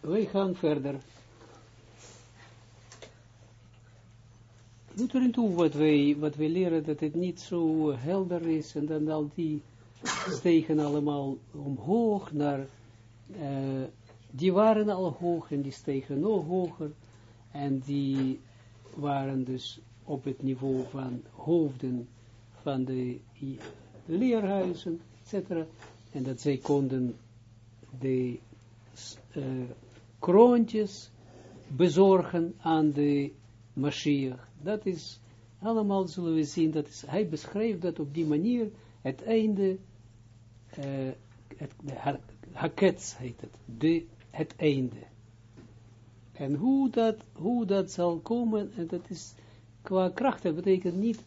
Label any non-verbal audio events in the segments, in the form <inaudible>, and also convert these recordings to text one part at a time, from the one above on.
wij gaan verder. Doet er toe wat wij, wat wij leren, dat het niet zo helder is, en dan al die stegen allemaal omhoog naar, uh, die waren al hoog en die stegen nog hoger, en die waren dus op het niveau van hoofden van de leerhuizen, etc. En dat zij konden de uh, kroontjes bezorgen aan de Mashiach. Dat is allemaal, zullen we zien, dat is, hij beschrijft dat op die manier, het einde, uh, het, hakets heet het, de, het einde. En hoe dat, hoe dat zal komen, en dat is qua kracht, dat betekent niet,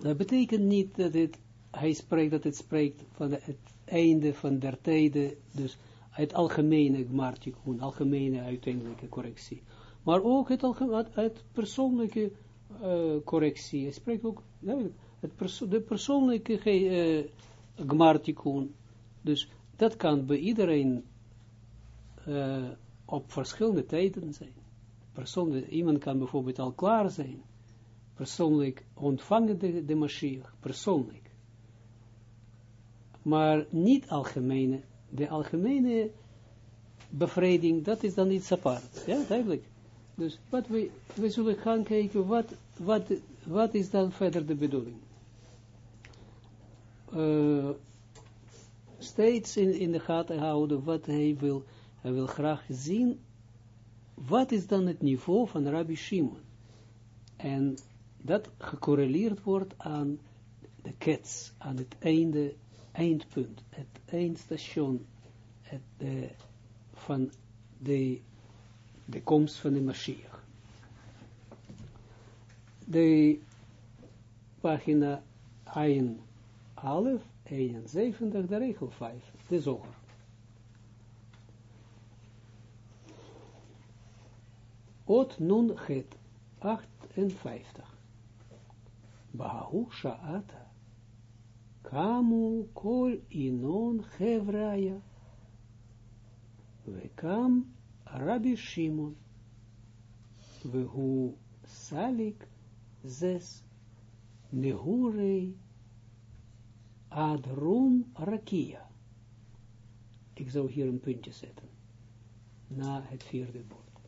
dat betekent niet dat het, hij spreekt, dat het spreekt van het einde van der tijden, dus het algemene gmartikun, algemene uiteindelijke correctie. Maar ook het, het persoonlijke uh, correctie, hij spreekt ook, het perso de persoonlijke uh, dus dat kan bij iedereen uh, op verschillende tijden zijn. Persoonlijk, iemand kan bijvoorbeeld al klaar zijn, persoonlijk ontvangen de, de persoonlijk. Maar niet algemene, de algemene bevrijding, dat is dan iets apart. Ja, duidelijk. Dus wat we, we zullen gaan kijken, wat, wat, wat is dan verder de bedoeling? Uh, steeds in, in de gaten houden wat hij wil hij wil graag zien, wat is dan het niveau van Rabbi Shimon? En dat gecorreleerd wordt aan de kets, aan het einde, eindpunt, het eindstation het, uh, van de, de komst van de Mashiach. De pagina 1, 11, 71, de regel 5, de zoger. Ot nun het 58. Bahu sha'ata. Kamu kol inon hevraya. Vekam Rabbi Shimon. Vehu salik zes. Nehurei adrum rakia. Ik zou hier een puntje zetten. Na het vierde boek.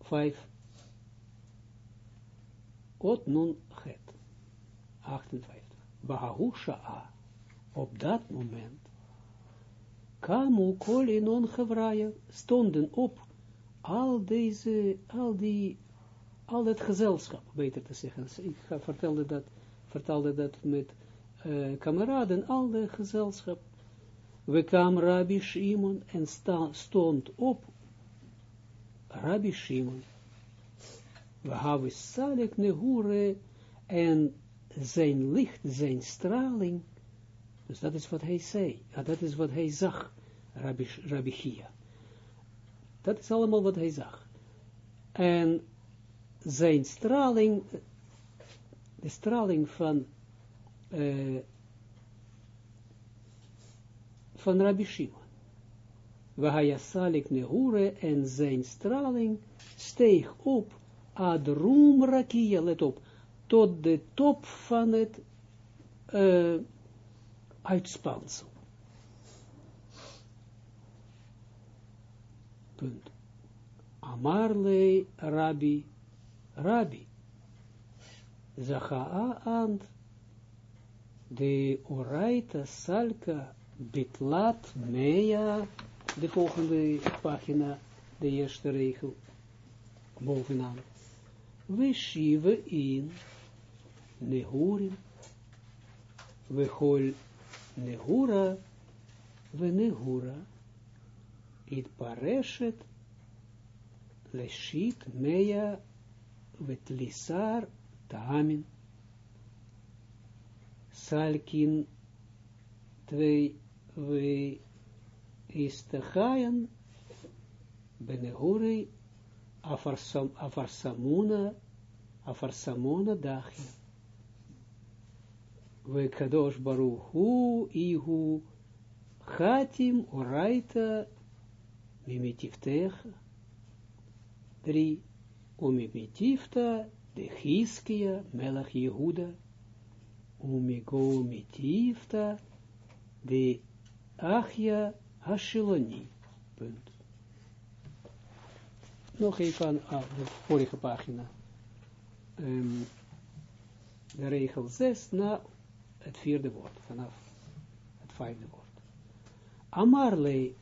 5. Ot nun het. 58. Bahu sha'a. Op dat moment. Kamu kol non gevraaien. Stonden op al deze, al die, al het gezelschap, beter te zeggen. Ik vertelde dat, vertelde dat met uh, kameraden, al het gezelschap. We kwam Rabbi Shimon en stond op Rabbi Shimon. We hebben Salek Nehure en zijn licht, zijn straling. Dus dat is wat hij zei. Ja, dat is wat hij zag, Rabbi, Rabbi. Dat is allemaal wat hij zag. En zijn straling, de straling van, uh, van Rabbi Shimon. Wahayasalik nehure en zijn straling steeg op ad roem rakia, let op, tot de top van het uh, uitspansel. Punt. Amarle Rabbi, Rabbi, Zachaa ant, de oraita salka bitlat mea de volgende pagina, de eerste regel, bovenaan. We schieven in nehurim, we hol nehura, we nehura, it pareshet, leshit mea, vet lisar tamin, salkin, twee, we is te gaan benehuri afarsamuna afarsamuna dachi. We kadosh baruch hu ihu Chatim oraita mimitiftecha. Drie. Umimitifta de Hiskia melach Yehuda. Umigo mitifta de Achia Hashiloni. Punt. Nog even aan ah, de vorige pagina. Um, de regel 6 na het vierde woord, vanaf het vijfde woord. Amarle,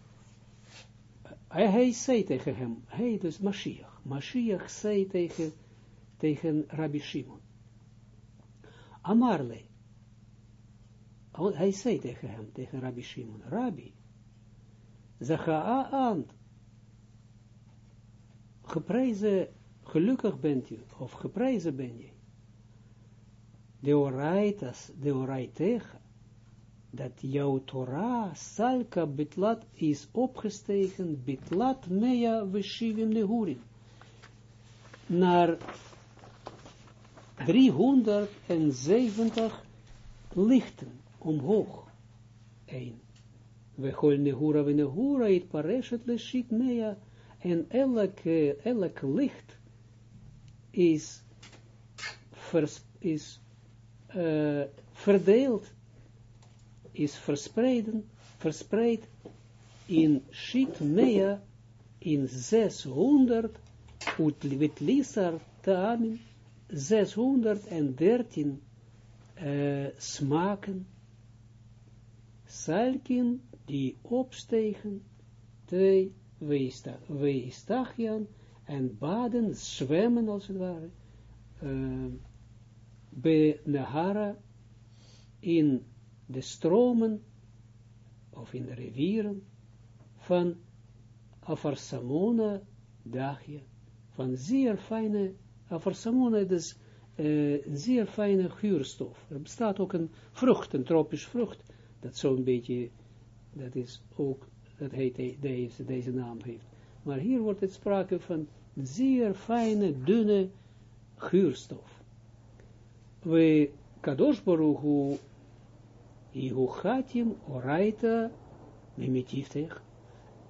hij, hij zei tegen hem, hij dus Mashiach, Mashiach zei tegen, tegen Rabbi Shimon. Amarle, hij zei tegen hem, tegen Rabbi Shimon, Rabbi, Zacha'a aan, geprezen, gelukkig bent je, of geprezen ben je, de oraitas, de oraitega, dat jouw Torah, salka bitlat, is opgestegen, bitlat mea veshivim nehurim, naar 370 lichten omhoog. 1. We hol nehura we nehura, it pareshet leshit mea, en elk, elk licht is, vers, is uh, verdeeld, is verspreiden, verspreid in shit mea, in 600, ut lisar tamin, 613 uh, smaken, salkin die opstegen, twee weestachian en baden, zwemmen als het ware, uh, be Nahara in de stromen of in de rivieren van Afarsamona dagje, van zeer fijne, Afarsamona dus uh, zeer fijne geurstof. Er bestaat ook een vrucht, een tropisch vrucht, dat zo'n beetje, dat is ook, dat heet deze, deze naam heeft. Maar hier wordt het sprake van zeer fijne, dunne geurstof we kadosh baruchu ihu chatim oraita mimitiftech.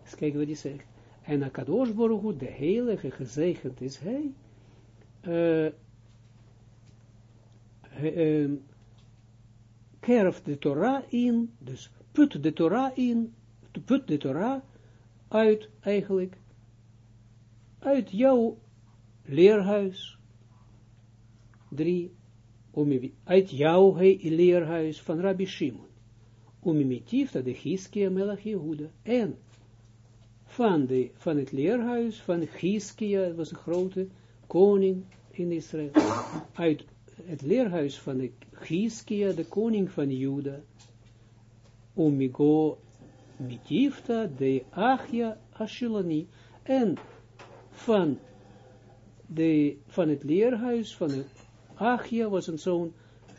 Eens kijken wat hij zegt. En baruchu, de heilige gezegend is hij, kerft de Torah in, dus put de Torah in, put de Torah uit eigenlijk, uit jouw leerhuis, uit jouw leerhuis van Rabbi Shimon. Umimitifta de Hiskia Melach Yehuda. En van, de, van het leerhuis van Hiskia, was een grote koning in Israël. Uit het leerhuis van de Hiskia, de koning van Juda. Umigo mitifta de Achia Ashilani. En van, de, van het leerhuis van Achia was een zoon,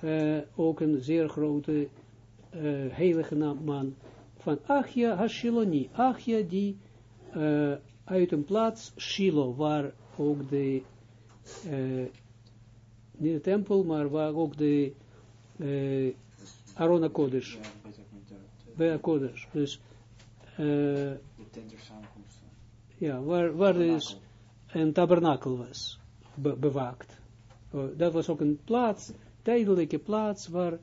uh, ook een zeer grote uh, heilige man van Achia Hashiloni. Achia die uh, uit een plaats Shilo, waar ook de, niet de tempel, maar waar ook de Arona Kodesh. Bij Kodesh. Dus de Ja, waar, waar dus een tabernakel was, be bewaakt. Uh, dat was ook een plaats, tijdelijke plaats, waar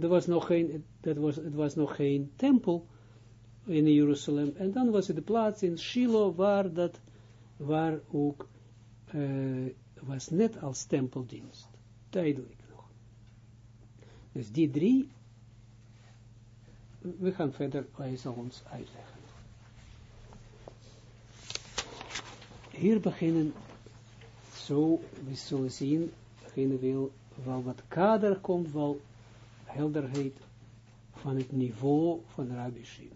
er was nog geen, dat was, het was nog geen tempel in Jeruzalem. En dan was het de plaats in Shiloh, waar dat, waar ook, uh, was net als tempeldienst. Tijdelijk nog. Dus die drie, we gaan verder, hij zal ons uitleggen. Hier beginnen, zo, we zullen zien, degene wil wel wat kader komt, wel helderheid van het niveau van Rabbi Shimon.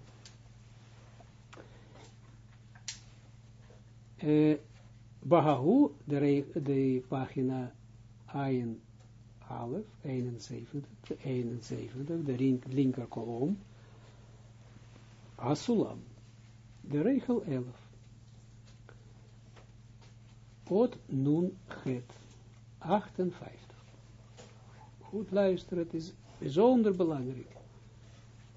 Uh, Bahahu, de, de pagina 1, 11, 71, 71, de linker kolom, Asulam, de regel 11. Ot nun het. 58. Goed luisteren, het is bijzonder belangrijk.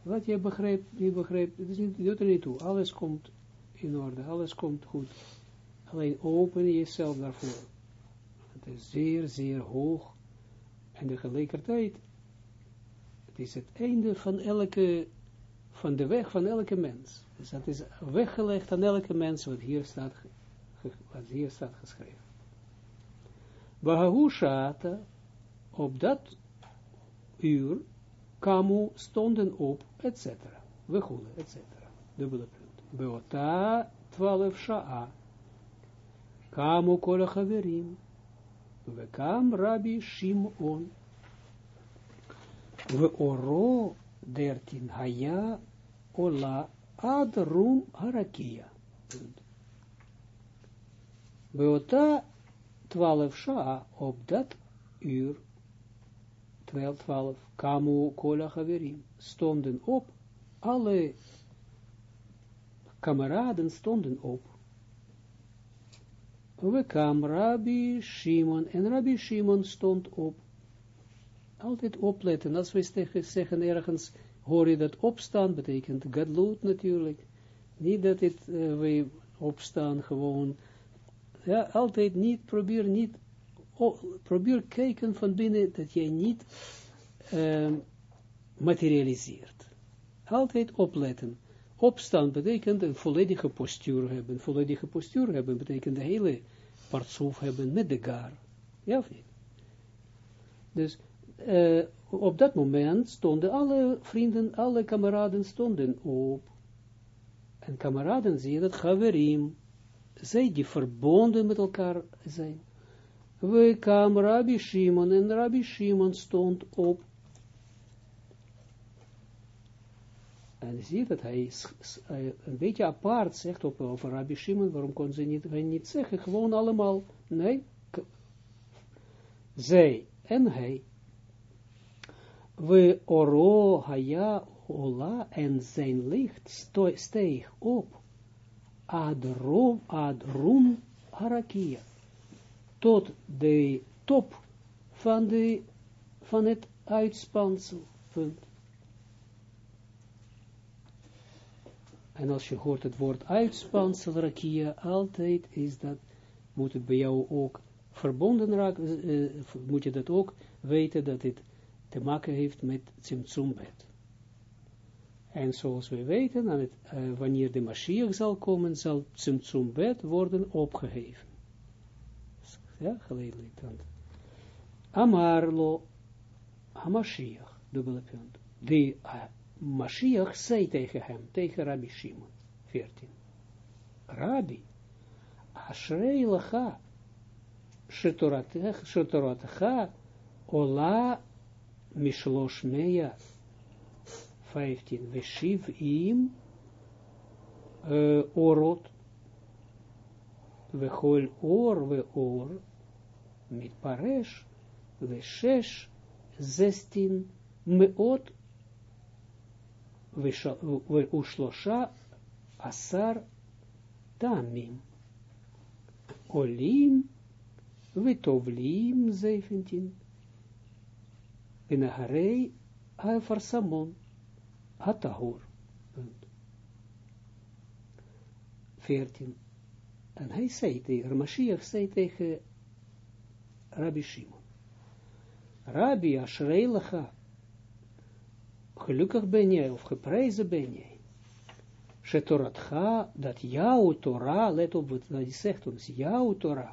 Wat je begrijpt, je begrijpt, het is niet, doet er niet toe. Alles komt in orde, alles komt goed. Alleen open jezelf daarvoor. Het is zeer, zeer hoog. En tegelijkertijd, het is het einde van elke, van de weg van elke mens. Dus dat is weggelegd aan elke mens wat hier staat, wat hier staat geschreven. Bahahushata, op dat uur, kamu stonden op, etc. We goelen, etc. Dubbele punt. Beota 12 sha'a. Kamu kol haverim. We kam Rabbi Shimon. We oro 13 haya ola ad rum harakia. Beota 12 sha'a op dat uur 12, 12, kamu kola haverim, stonden op, alle kameraden stonden op. We kwam Rabbi Shimon, en Rabbi Shimon stond op. Altijd opletten, als we zeggen ergens, hoor je dat opstaan, betekent gadloed natuurlijk. Niet dat het, uh, we opstaan gewoon, ja, altijd niet, probeer niet probeer kijken van binnen dat jij niet uh, materialiseert. Altijd opletten. Opstaan betekent een volledige postuur hebben. Volledige postuur hebben betekent de hele partsoef hebben met de gar. Ja of niet? Dus uh, op dat moment stonden alle vrienden, alle kameraden stonden op. En kameraden zie je dat Haverim, zij die verbonden met elkaar zijn. We kwam Rabbi Shimon en Rabbi Shimon stond op. En je ziet dat hij een beetje apart zegt op, over Rabbi Shimon, waarom kon ze niet, hij niet zeggen, gewoon allemaal, nee, zij en hij. We oro haya ola en zijn licht steeg op, ad rom, ad rum harakia tot de top van, de, van het uitspansel. Punt. En als je hoort het woord uitspansel, rakia, altijd is dat, moet het bij jou ook verbonden raken, uh, moet je dat ook weten dat het te maken heeft met Tsimtsumbet. En zoals we weten, het, uh, wanneer de Mashiach zal komen, zal Tsimtsumbet worden opgeheven ja, geleidelijk dan. Amarlo, Hamashiach, dubbele punt. De uh, Mashiach zei tegen hem, tegen Rabbi Shimon, 14. Rabbi, Ashrei lacha, shetoratecha, ola mishlosh meya, 15, we shiv im uh, orot, we hol or, we or, mit paresh, we shesh, zestin, meot, we ushlosha, asar, tamim, olim, we tovlim, 17, en aharei, Afarsamon. Hatahor. 14. En hij zei tegen, Ramashiach zei tegen Rabbi Shimon. Rabbi Ashreilacha, gelukkig ben jij, of geprezen ben jij. Shetoratcha, dat jouw Torah, let op wat hij zegt ons, jouw Torah,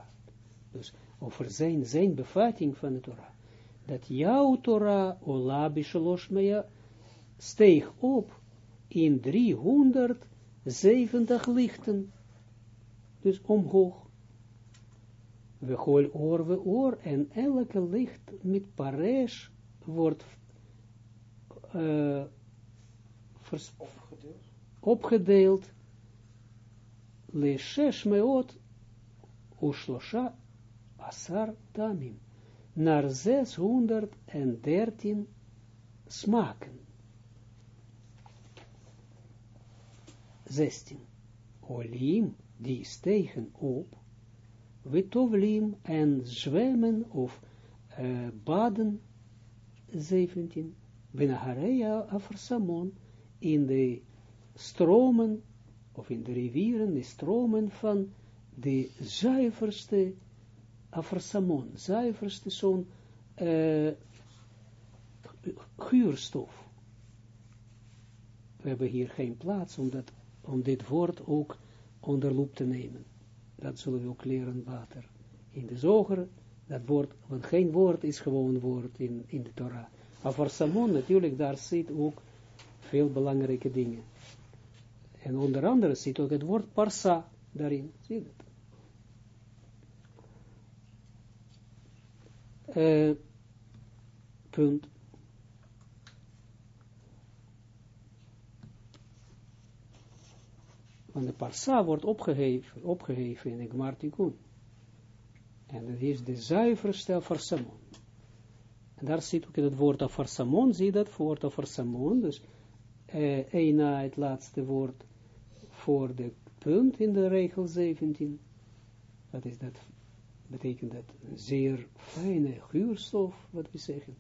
dus over zijn, zijn bevatting van de Torah, dat jouw Torah, Ola Bishalosh Meja, steeg op in 370 lichten, dus omhoog we hol oor we oor, en elke licht met paresh wordt uh, opgedeeld. opgedeeld. Le shesh meot ushlosha asar tamim. Naar 613 smaken. 16. Olim, die stegen op, Witovlim en zwemmen of uh, baden, 17, Benahareya Afarsamon, in de stromen, of in de rivieren, de stromen van de zuiverste aversamon, zuiverste zo'n uh, guurstof. We hebben hier geen plaats om, dat, om dit woord ook onder loep te nemen. Dat zullen we ook leren later. In de zoger, dat woord, want geen woord is gewoon woord in, in de Torah. Maar voor Samon natuurlijk, daar zit ook veel belangrijke dingen. En onder andere zit ook het woord parsa daarin. Zie? Uh, punt. Want de parsa wordt opgeheven, in de Gmartikun. En dat is de zuiverste farsamon. En daar zit ook in het woord afarsamon, zie je dat, woord afarsamon, dus eh, een na het laatste woord voor de punt in de regel 17. Dat is dat, betekent dat zeer fijne geurstof, wat we zeggen.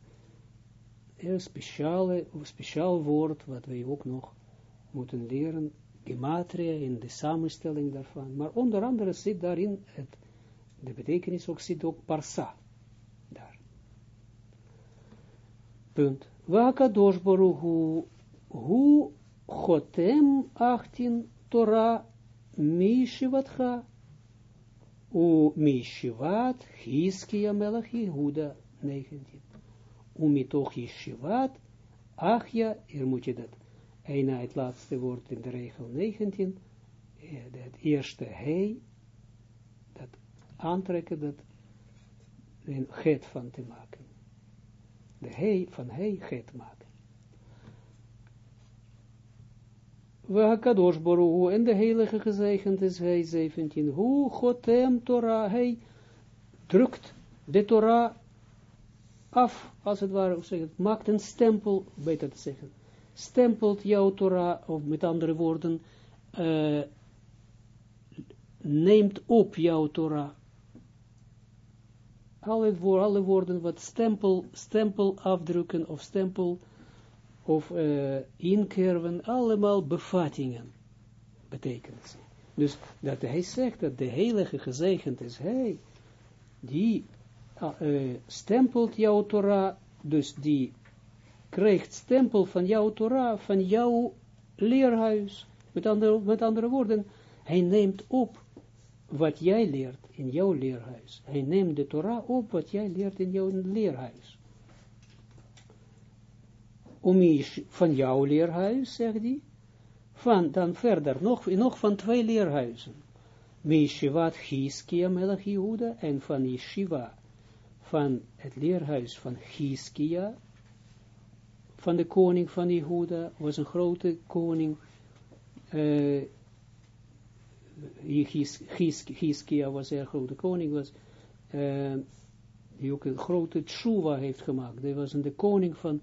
Een speciale, speciaal woord, wat wij ook nog moeten leren, gematria in de samenstelling daarvan. Maar onder andere zit daarin het, de betekenis ook zit ook parsa. Daar. Punt. Wakadosh Baruch Hu Chotem 18 Torah Mishivatcha U Mishivat Hiskia Melach Yehuda 19. U Mitoch Yeshivat Achja, hier moet je dat een na het laatste woord in de regel 19, het eerste hij, dat aantrekken, dat een het van te maken. De hij van hij het maken. We hakadosh baruch en de heilige gezegend is hij 17. Hoe gotem Torah, hij drukt de Torah af, als het ware, zeg het, maakt een stempel, beter te zeggen stempelt jouw Torah, of met andere woorden, uh, neemt op jouw Torah. Alle, voor alle woorden wat stempel, stempel afdrukken of stempel of uh, inkerven, allemaal bevattingen betekenen ze. Dus dat hij zegt dat de heilige gezegend is hij, die uh, stempelt jouw Torah, dus die krijgt stempel van jouw Torah, van jouw leerhuis. Met andere, met andere woorden, hij neemt op wat jij leert in jouw leerhuis. Hij neemt de Torah op wat jij leert in jouw leerhuis. Om van jouw leerhuis, zegt hij, van, dan verder, nog, nog van twee leerhuizen. Meeshivat Hiskia Melach en van Yeshiva, van het leerhuis van Hiskia, van de koning van Jehuda, was een grote koning, uh, was een grote koning, was, uh, die ook een grote tshuva heeft gemaakt. Hij was de koning van,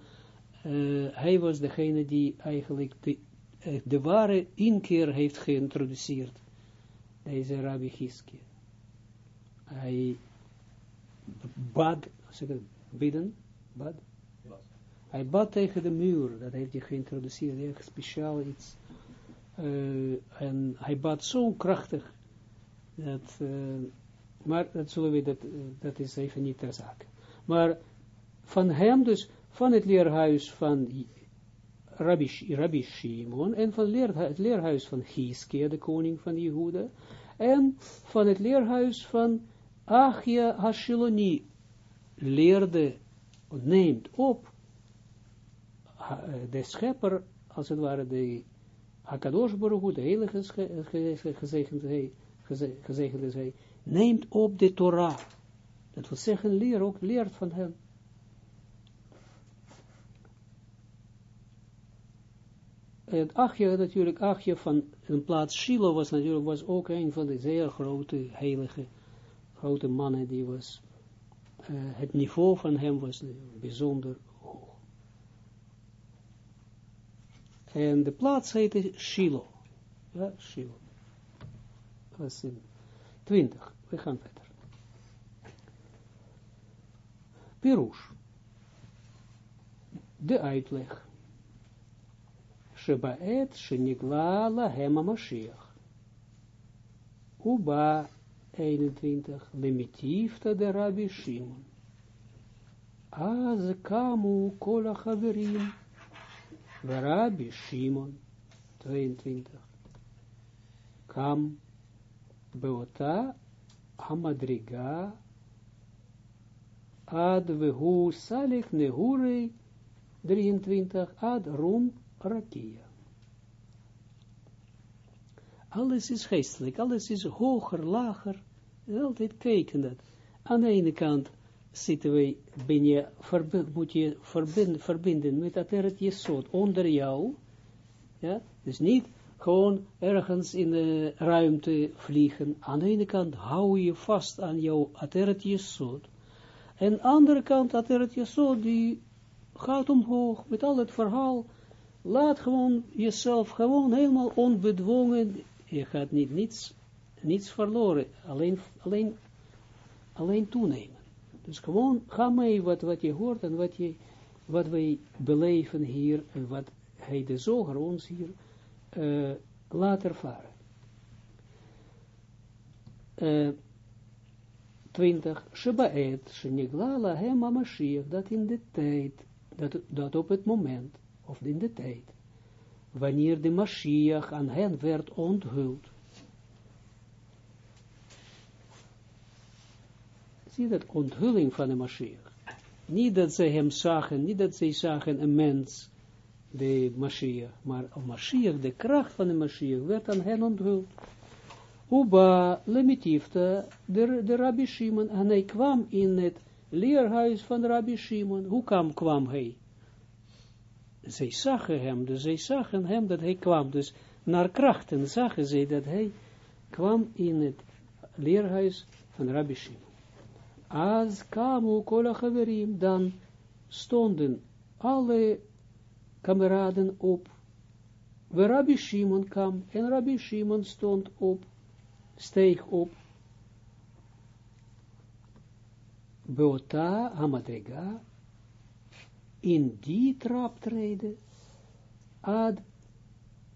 uh, hij was degene die eigenlijk de, de ware inkeer heeft geïntroduceerd. Deze Rabbi Hiskia. Hij bad, zeg het, bidden, bad, hij bad tegen de muur, dat heeft hij geïntroduceerd, heeft speciaal iets. Uh, en hij bad zo krachtig, dat, uh, maar dat zullen we, dat, dat is even niet ter zake. Maar van hem dus, van het leerhuis van Rabbi, Rabbi Shimon, en van het leerhuis van Hiskia, de koning van Jehuda, en van het leerhuis van Achia Hashiloni, leerde, neemt op, de schepper, als het ware, de Hakadosh Baruch de heilige gezegend, hij, neemt op de Torah. Dat wil zeggen, leer ook, leert van hem. En Achje natuurlijk, Achje van een plaats Shiloh was natuurlijk, was ook een van de zeer grote, heilige, grote mannen, die was, uh, het niveau van hem was bijzonder En de plaats heette Shiloh. Ja, Shiloh. Dat was in 20. We gaan verder. Pirush. De uitleg. Shebaet Shenigla Lahem Mashiach. Uba 21, Limitifta de Rabbi Shimon. Az kamu kola haverim, Rabbi Shimon, 22. Kam beota hamadriga ad vehu salik nehurei 23 ad rum rakia. Alles is geestelijk, alles is hoger, lager, altijd kijken dat. Aan de ene kant zitten wij, ben je, moet je verbinden, met dat er onder jou, ja, dus niet gewoon ergens in de ruimte vliegen. Aan de ene kant hou je vast aan jouw ateret jesot. En aan de andere kant ateret jesot, die gaat omhoog met al het verhaal. Laat gewoon jezelf gewoon helemaal onbedwongen. Je gaat niet niets, niets verloren. Alleen, alleen, alleen toenemen. Dus gewoon ga mee wat, je hoort en wat, je, wij beleven hier en wat hij de zoger ons hier uh, laat ervaren. Uh, 20. Shebaet, Sheniglala, hem Mashiach, dat in de tijd, dat, dat op het moment, of in de tijd, wanneer de Mashiach aan hen werd onthuld. Zie dat onthulling van de Mashiach. Niet dat ze hem zagen, niet dat zij zagen een mens, de Mashiach, maar Mashiach, de kracht van de Mashiach, werd aan hen onthuld. Uba lemitifta, de, de Rabbi Shimon, en hij kwam in het leerhuis van Rabbi Shimon. Hoe kwam, kwam hij? Zij zagen hem, dus zij zagen hem dat hij kwam. Dus naar krachten zagen zij dat hij kwam in het leerhuis van Rabbi Shimon. Als kamu kola haverim, dan stonden alle kameraden op. We Rabbi Shimon kwam en Rabbi Shimon stond op, steeg op. Beota Hamadrega, in die traptreden, ad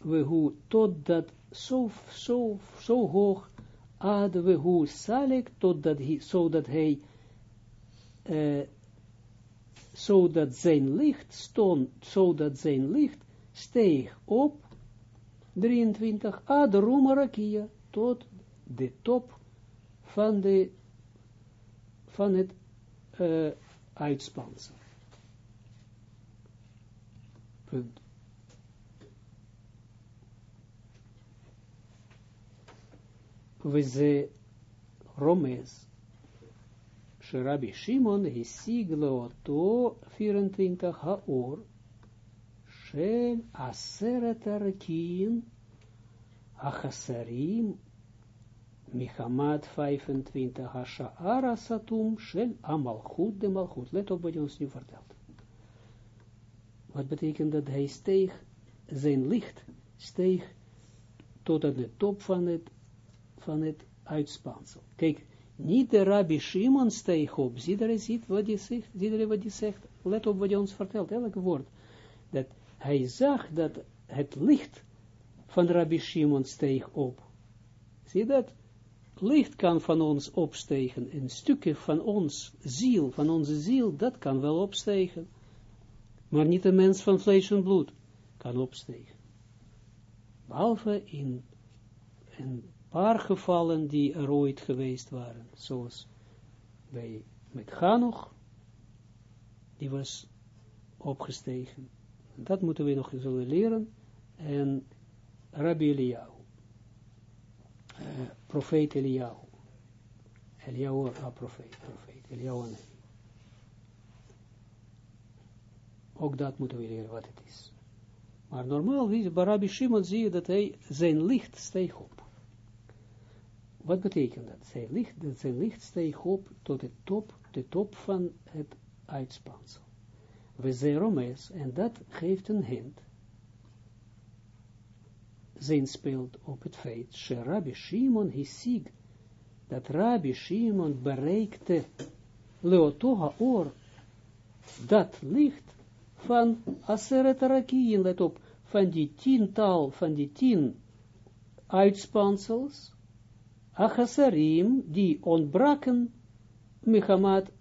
we hoe tot dat zo, zo, zo hoog, ad salek, tot dat hij, zodat hij, uh, zodat zijn licht stond, zodat zijn licht steeg op, 23, ad rumarakia, tot de top van, de, van het uh, uitspansel. Punt. Ze Romes Sherabi Shimon hisig to 24 haor shel aseret arkin achasarim Michamad 25 Hasha'ara Satum Shel Amalchut de Malchut. Let op wat je ons. Wat betekent dat hij steeg, zijn licht steeg tot aan de top van het, van het uitspansel. Kijk, niet de Rabbi Shimon steeg op. Zie je ziet wat hij zegt, zie wat hij zegt. Let op wat hij ons vertelt, elk woord. Dat hij zag dat het licht van Rabbi Shimon steeg op. Zie dat? Licht kan van ons opstegen. Een stukje van ons ziel, van onze ziel, dat kan wel opstegen maar niet een mens van vlees en bloed kan opstegen. Behalve in een paar gevallen die er ooit geweest waren, zoals bij met Ganoch, die was opgestegen. Dat moeten we nog zullen leren. En Rabbi Eliyahu, uh, profeet Eliyahu, Eliyahu, ah, profeet, profeet, Eliyahu Ook dat moeten we leren wat het is. Maar normaal, bij Rabbi Shimon zie je dat hij zijn licht steeg op. Wat betekent dat? Zijn licht, dat licht steeg op tot de top, de top van het uitspansel. We zijn Romees, en dat geeft een hint. Zijn speelt op het feit, dat Rabbi Shimon hisig, dat Rabbi Shimon bereikte Leotoha oor, dat licht van Aseret Arakiyin, let op, van die tiental, van die tien uitspansels, achasarim, die ontbraken, mechamat,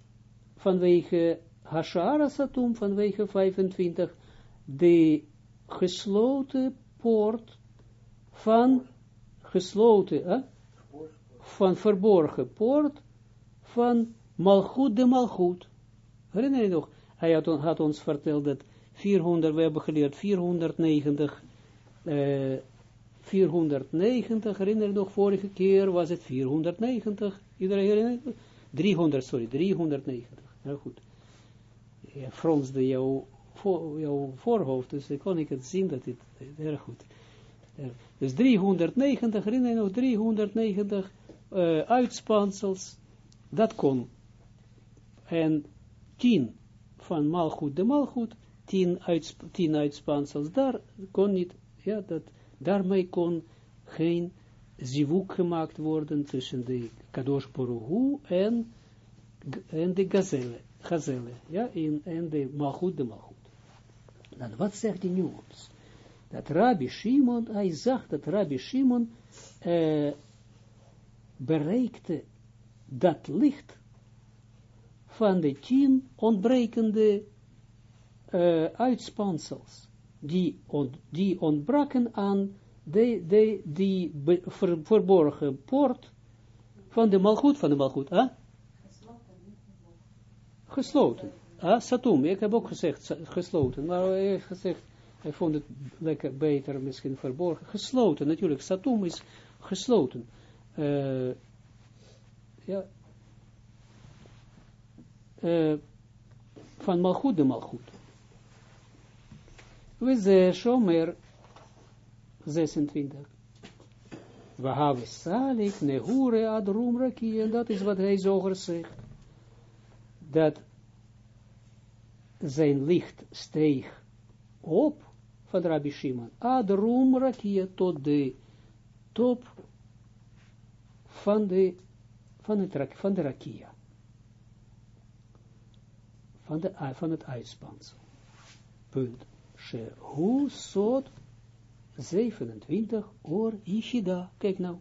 vanwege Hashara Satum, vanwege 25, de gesloten poort van gesloten, eh? van verborgen poort van Malchut de Malchut. Herinner je nog? Hij had, ons verteld dat 400, we hebben geleerd 490, uh, 490, herinner je nog, vorige keer was het 490, iedereen herinnert 300, sorry, 390, heel goed. Ja, fronste jouw, jouw voorhoofd, dus kon ik het zien dat het, heel goed. Dus 390, herinner je nog, 390 uh, uitspansels, dat kon. En 10 van malgoed de malgoed, 10, uits, 10 uitspansels, daar kon niet, ja, dat, daarmee kon geen zivuk gemaakt worden tussen de Kadosh Baruch en, en de gazelle, gazelle ja, in, en de malgoed de malgoed. Dan wat zegt die nu ons? Dat Rabbi Shimon, hij zag dat Rabbi Shimon uh, bereikte dat licht van de tien ontbrekende uh, uitspansels, die, die ontbraken aan de, de, die verborgen poort van de malgoed, van de malgoed, hè? Gesloten. Ah, Satum, ik heb ook gezegd gesloten, maar hij heeft gezegd, hij vond het lekker beter, misschien verborgen. Gesloten, natuurlijk, Satum is gesloten. Uh, ja, uh, van malgoed de malgoed. We ze shomer 26. We hebben salik nehure adrum raki, en dat is wat hij zoger zegt. Dat zijn licht steeg op van Rabbi Shimon, adrum rakia tot de top van de van, het, van de rakia. Van, de, van het uitspansel. Punt. Shehu sot 27 or Yishida. Kijk nou,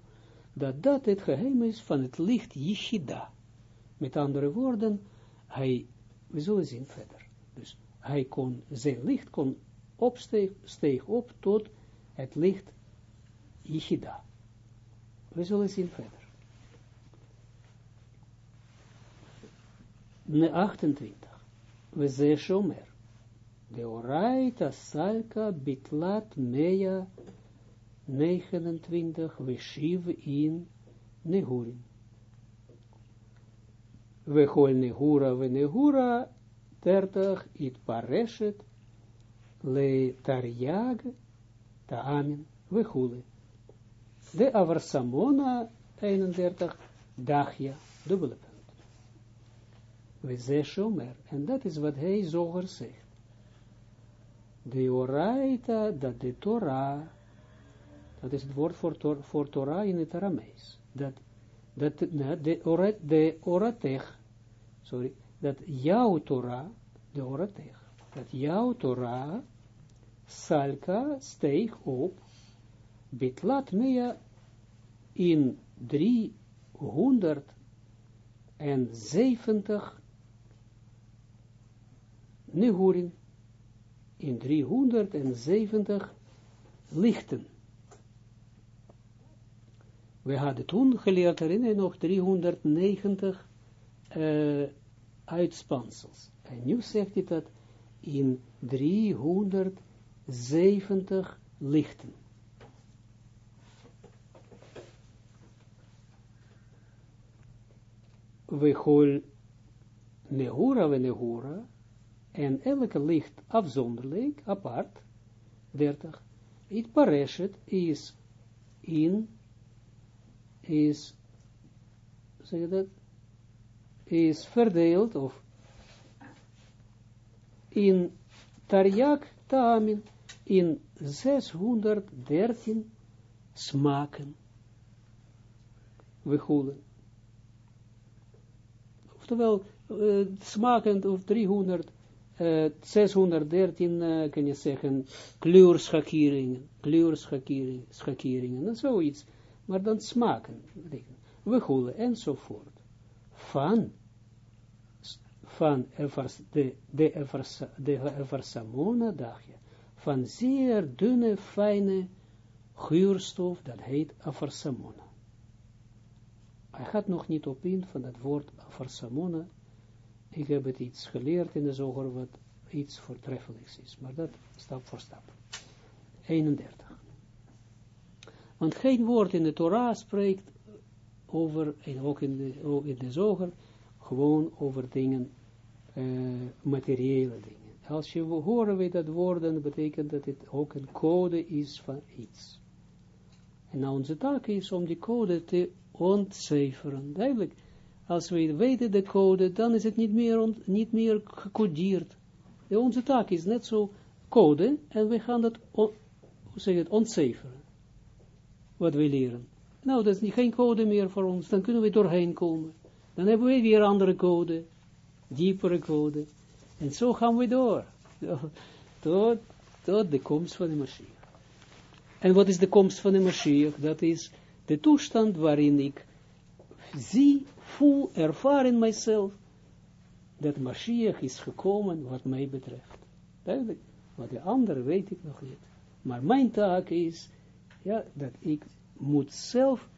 dat dat het geheim is van het licht Yishida. Met andere woorden, hij, we zullen zien verder. Dus hij kon, zijn licht kon opsteeg, steeg op tot het licht Yishida. We zullen zien verder. 28. We shomer. De oraita salka bitlat meja 29. We shiv in nehurin. We hol nehura we nehura 30. It pareshet le tariag amen we hule. De avarsamona 31. Dachja dubbele we ze shomer. En dat is wat hij zoger zegt. De oraita, dat de Torah, dat is het woord voor, tor, Torah in het Aramees. Dat, dat de, orat, de oratech, sorry, dat jouw Torah, de oratech, dat jouw Torah, salka, steeg op, bitlat mea in 370 Nehurin in 370 lichten. We hadden toen geleerd erin nog 390 uh, uitspansels. En nu zegt hij dat in 370 lichten. We hol we en elke licht afzonderlijk, apart, 30, het pareshet is in, is, zeg je dat, is verdeeld, of in Tarjak Tamin, in 613 smaken. We goelen. Oftewel, uh, smaken of 300 uh, 613, uh, kan je zeggen, kleurschakeringen, kleurschakeringen, en zoiets. Maar dan smaken, we goelen, enzovoort. Van, van de, de, de Eversamona, dacht je, van zeer dunne, fijne geurstof, dat heet Afarsamona. Hij gaat nog niet op in van het woord Afarsamona. Ik heb het iets geleerd in de zoger wat iets voortreffelijks is, maar dat stap voor stap. 31. Want geen woord in de Torah spreekt over, en ook in de, in de zoger, gewoon over dingen, uh, materiële dingen. Als je horen weet dat woord, dan betekent dat het ook een code is van iets. En nou onze taak is om die code te ontcijferen. Duidelijk, als we weten de code, dan is het niet meer, niet meer gecodeerd. De onze taak is net zo code, en we gaan dat, hoe ontcijferen. Wat we leren. Nou, dat is geen code meer voor ons, dan kunnen we doorheen komen. Dan hebben we weer andere code, diepere code. En zo gaan we door. <laughs> Tot, tot de komst van de machine. En wat is de komst van de Mashiach? Dat is de toestand waarin ik zie, voel, ervaar in mijzelf, dat Mashiach is gekomen wat mij betreft. Duidelijk. Wat de andere weet ik nog niet. Maar mijn taak is, ja, dat ik moet zelf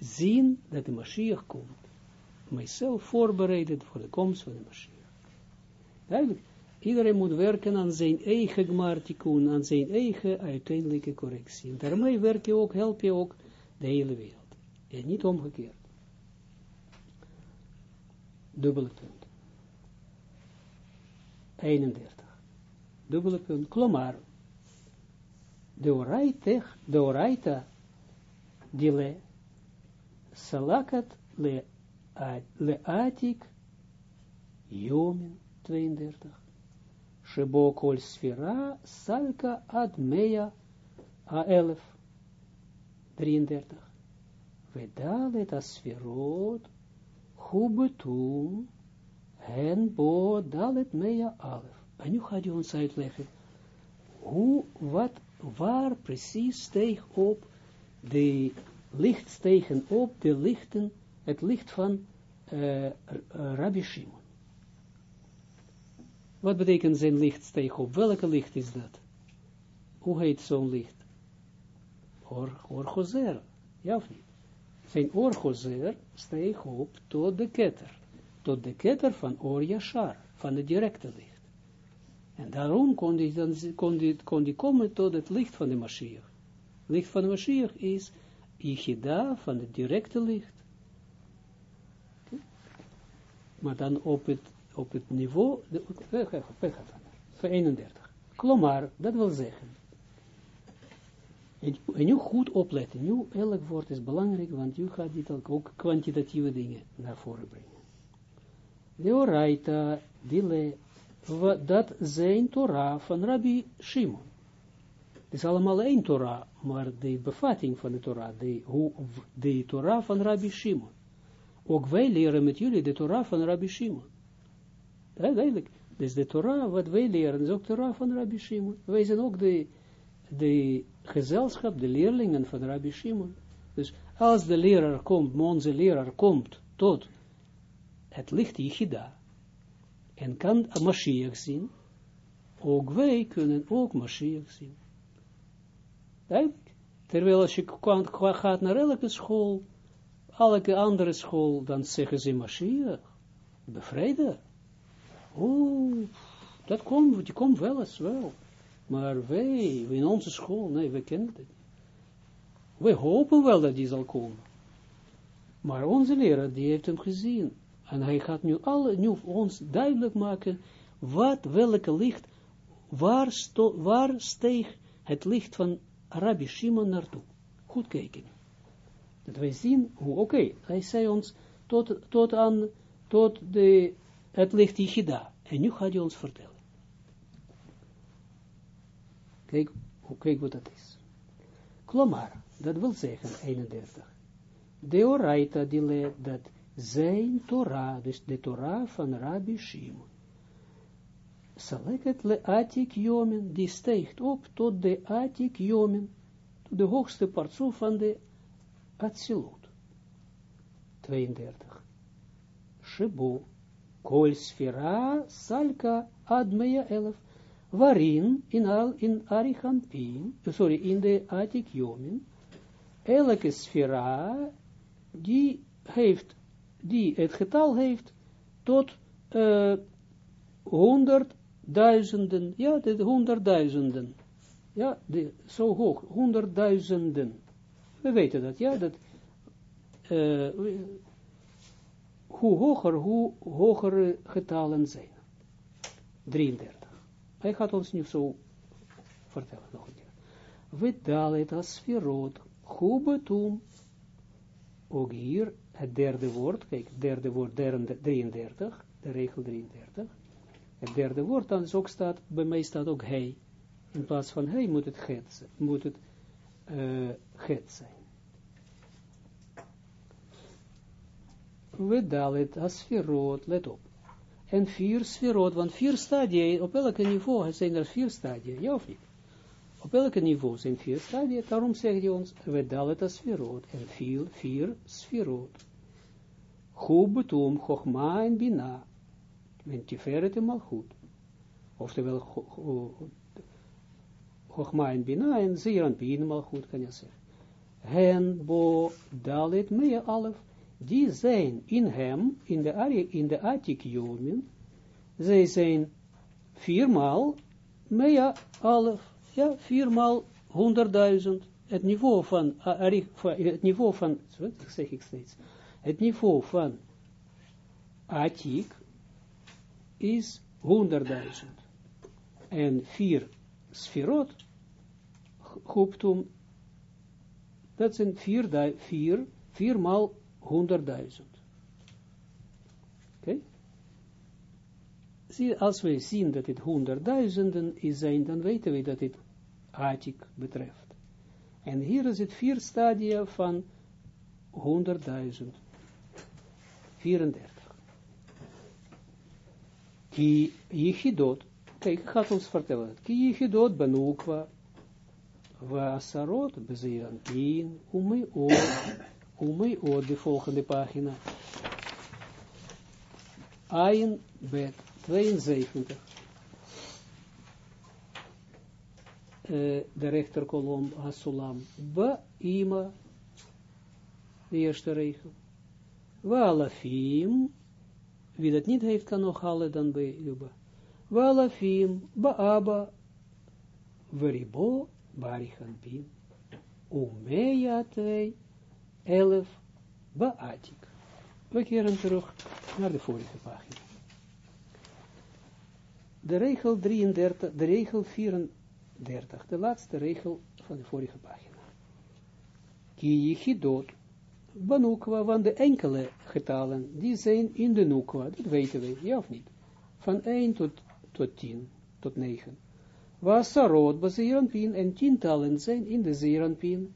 zien dat de Mashiach komt. Mijzelf voorbereiden voor de komst van de Mashiach. Duidelijk. Iedereen moet werken aan zijn eigen gmartikun, aan zijn eigen uiteindelijke correctie. En daarmee werk je ook, help je ook de hele wereld. En niet omgekeerd. Dubbele punt. 31. Dubbele punt. Klomar. De oraita, de oraita, dile, salakat le, le atik, jomen 32. Shebo kol sfera salka ad mea a elef. 33. Vedalet asferot hubetum hen bo dalet mea alef. En nu gaat hij ons uitleggen hoe, wat, waar precies steeg op de licht stegen op de lichten, het licht van uh, Rabbi Shimon. Wat betekent zijn licht steeg op? Welke licht is dat? Hoe heet zo'n licht? Or, orgozer. Ja of niet? Zijn orgozer steeg op tot de ketter. Tot de ketter van Or Yashar, van het directe licht. En daarom kon hij, dan, kon, kon komen tot het licht van de Mashiach. Licht van de Mashiach is Ichida van het directe licht. Maar dan op het op het niveau, de, 31. Klomar, dat wil zeggen. En, nu goed opletten. Nu, elk woord is belangrijk, want nu gaat dit ook kwantitatieve dingen naar voren brengen. De oraita, dile, dat zijn Torah van Rabbi Shimon. Het is allemaal één Torah, maar de bevatting van de Torah, de, de Torah van Rabbi Shimon. Ook wij leren met jullie de Torah van Rabbi Shimon. Ja, duidelijk. Dus de Torah, wat wij leren, is ook Torah van Rabbi Shimon. Wij zijn ook de, de gezelschap, de leerlingen van Rabbi Shimon. Dus als de leraar komt, onze leraar komt tot het licht Yichida, en kan Mashiach zien, ook wij kunnen ook Mashiach zien. Duidelijk. Terwijl als je gaat naar elke school, elke andere school, dan zeggen ze Mashiach, bevrijder. Oeh, dat komt, die komt wel eens wel. Maar wij, in onze school, nee, we kennen het niet. We hopen wel dat die zal komen. Maar onze leraar, die heeft hem gezien. En hij gaat nu, alle, nu ons duidelijk maken, wat, welke licht, waar, sto, waar steeg het licht van Rabbi Shimon naartoe. Goed kijken. Dat wij zien hoe, oké, hij zei ons, tot, tot aan, tot de het ligt Yichida. En nu gaat hij ons vertellen. Kijk, kijk wat dat is. Klomar, dat wil zeggen, 31. De oraita die dat zijn Torah, dus de Torah van Rabbi Shimon, Seleket le atik jomen, die steegt op tot de atik jomen, de hoogste partsoef van de Atsilut. 32. Shebo, kol sfera salka admeya elf, waarin in al in Arichampin, sorry, in de Atik Yomin, elke sfera die heeft, die het getal heeft tot uh, honderdduizenden, ja, de honderdduizenden, ja, de, zo hoog, honderdduizenden. We weten dat, ja, dat hoe hoger, hoe hogere getallen zijn. 33. Hij gaat ons nu zo vertellen nog een keer. We als sferot, hubetum. Ook hier het derde woord, kijk, derde woord 33, de regel 33. Het derde woord dan is ook staat, bij mij staat ook hij. In plaats van hij moet het het, moet het uh, het zijn. We dalet as sferot, let op. En vier sferot, want vier stadia, op welke niveau zijn er vier stadia, ja of niet? Op welke niveau zijn vier stadia? Daarom zegt hij ons, we dalet as sferot, en vier, vier sferot. Chubetum, Chochma en Bina, en Tiferet en Malchut. Oftewel, Chochma en Bina en Zeran Pin Malchut, kan je zeggen. Hen, bo, dalet, mee, alef, die zijn in hem, in de, in de Atik Jomin, zij zijn viermaal, mea alef, ja, viermaal honderdduizend, het niveau van, het niveau van, wat zeg ik steeds, het niveau van Atik is honderdduizend. En vier sferot, Guptum, dat zijn vier, vier, viermaal honderdduizend. Oké? Okay? Als we zien dat het honderdduizenden is zijn, dan weten we dat het Atik betreft. En hier is het vier stadia van honderdduizend. 34. Ki Yichidot. Kijk, gaat ons vertellen. Ki Yichidot benukwa. Wa Sarot bezeran in. Umi o. Umi o. De volgende pagina. Ayin bet 72. Uh, de rechterkolom Hasulam. Ba ima. De eerste regel. Walafim, wie dat niet heeft, kan nog halen dan bij Uba. Walafim, Baaba, Veribo, Barichanpin, Umeya 2, 11, Baatik. We keren terug naar de vorige pagina. De regel 33, de regel 34, de laatste regel van de vorige pagina. Ki yichidot, Banukwa, want de enkele getallen, die zijn in de Nukwa, dat weten we, ja of niet? Van 1 tot, tot 10, tot 9. Waar Sarot, Baziranpin en tientallen zijn in de Zeranpin.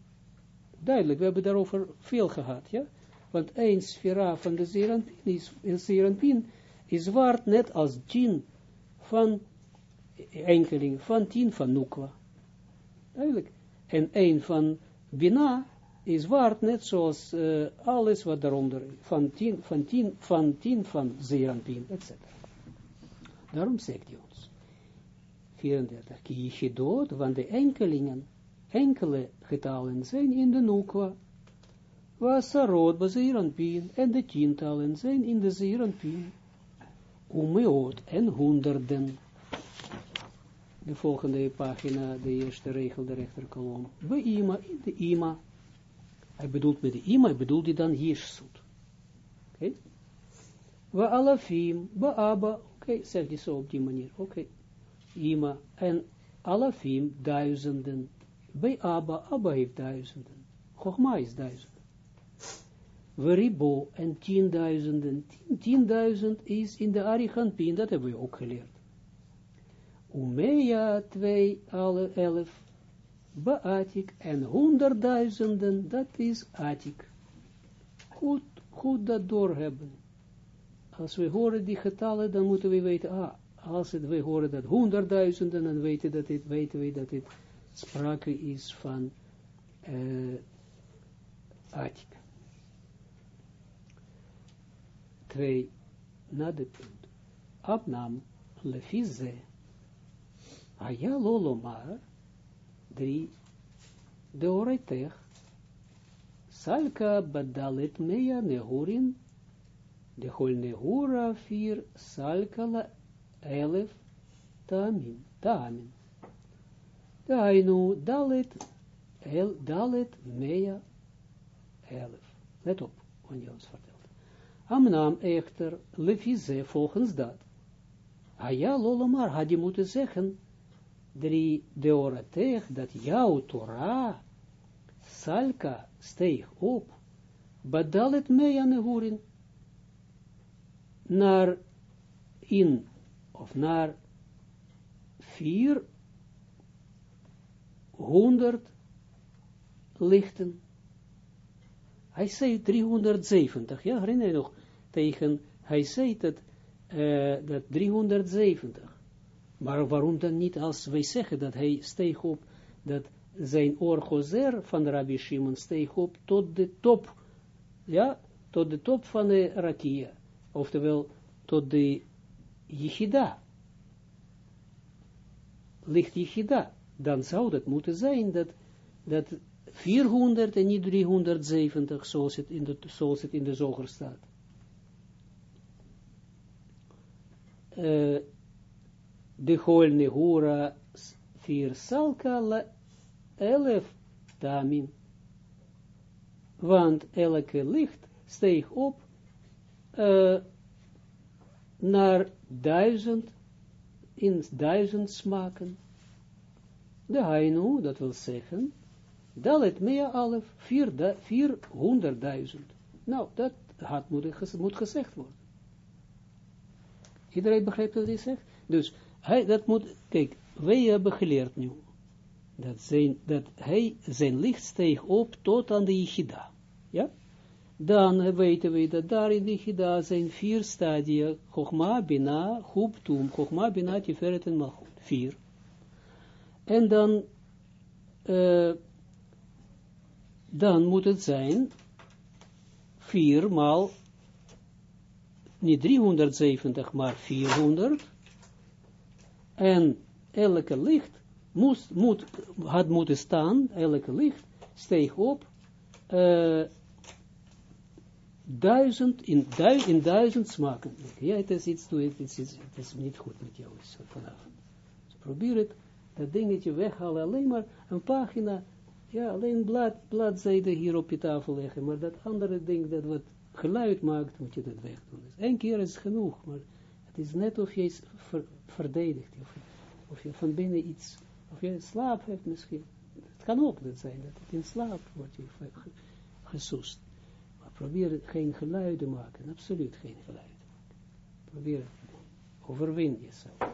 Duidelijk, we hebben daarover veel gehad, ja? Want één sfera van de Zeranpin is, in Zeranpin is waard net als tien van enkeling, van tien van Nukwa. Duidelijk. En één van Bina is waard net zoals uh, alles wat daaronder, van tien, van tien, van tien, van zeeranpien, etc. Daarom zegt hij ons, 34, kiesje dood, want de enkelingen, enkele getallen zijn in de nukwa, was sarot bazeeranpien, en de tientallen zijn in de zeeranpien, umeot en honderden. De volgende pagina, de eerste regel, de rechterkolom, bij ima, in de ima, hij bedoelt met de ima, hij bedoelt die dan Jirsut. Oké. We alafim, we abba, oké, zeg die zo op die manier, oké. Okay. Ima en alafim, duizenden. Bij abba, abba heeft duizenden. Chogma is duizenden. We ribo en tienduizenden. Tienduizend is in de Ariganpin, dat hebben we ook geleerd. Umeya, twee, alle elf. Baatik en honderdduizenden, dat is Atik. Goed, goed dat doorhebben. Als we horen die getallen, dan moeten we weten, ah, als het, we horen dat honderdduizenden, dan weten, dat het, weten we dat het sprake is van uh, Atik. Twee, na de. Abnam lefize. Aya lolomar. Drie, de. Salka badalet mea nehurin. De hol nehura vier salka la elef tamin. Tamin. Dainu dalet, el, dalet mea elf. Let op, wanneer ons vertelt. Amnam echter, lefize, volgens dat. Aya lolomar had je moeten zeggen, drie deoratech, dat jouw Torah, salka, steeg op, badalet mea nehurin, naar in, of naar vier honderd lichten. Hij zei 370, ja, herinner je nog, tegen, hij zei dat, uh, dat 370. Maar waarom dan niet als wij zeggen dat hij steeg op, dat zijn orgozer van Rabbi Shimon steeg op tot de top, ja, tot de top van de rakia, oftewel tot de yichida, licht yichida dan zou dat moeten zijn dat, dat 400 en niet 370, zoals het in de, zoals het in de zoger staat. Uh, de hol nehura vier salka elef tamin. Want elke licht steeg op uh, naar duizend, in duizend smaken. De Hainu, dat wil zeggen, Dalet mea alef, vierhonderdduizend. Nou, dat had moet, moet gezegd worden. Iedereen begrijpt wat hij zegt? Dus, hij, dat moet, kijk, wij hebben geleerd nu, dat, zijn, dat hij zijn licht steeg op tot aan de Yichida. Ja? Dan weten we dat daar in de Yichida zijn vier stadia, Chogma, Bina, Hub, Tum, Chogma, Bina, Tiferet en Malchut. Vier. En dan, uh, dan moet het zijn 4 maal, niet 370, maar 400. En elke licht moest, moet, had moeten staan, elke licht steeg op, uh, duizend, in, duizend, in duizend smaken. Ja, het is iets, het is, het is niet goed met jou vanavond. Dus probeer het dat dingetje weghalen, alleen maar een pagina, ja, alleen blad, bladzijde hier op je tafel leggen, maar dat andere ding dat wat geluid maakt, moet je dat wegdoen. Dus één keer is genoeg, maar het is net of je is ver, verdedigd, of, je van binnen iets, of je slaap hebt misschien. Het kan ook dat zijn, dat het in slaap wordt je gesoest. Maar probeer geen geluiden maken, absoluut geen geluiden. Probeer, overwin jezelf.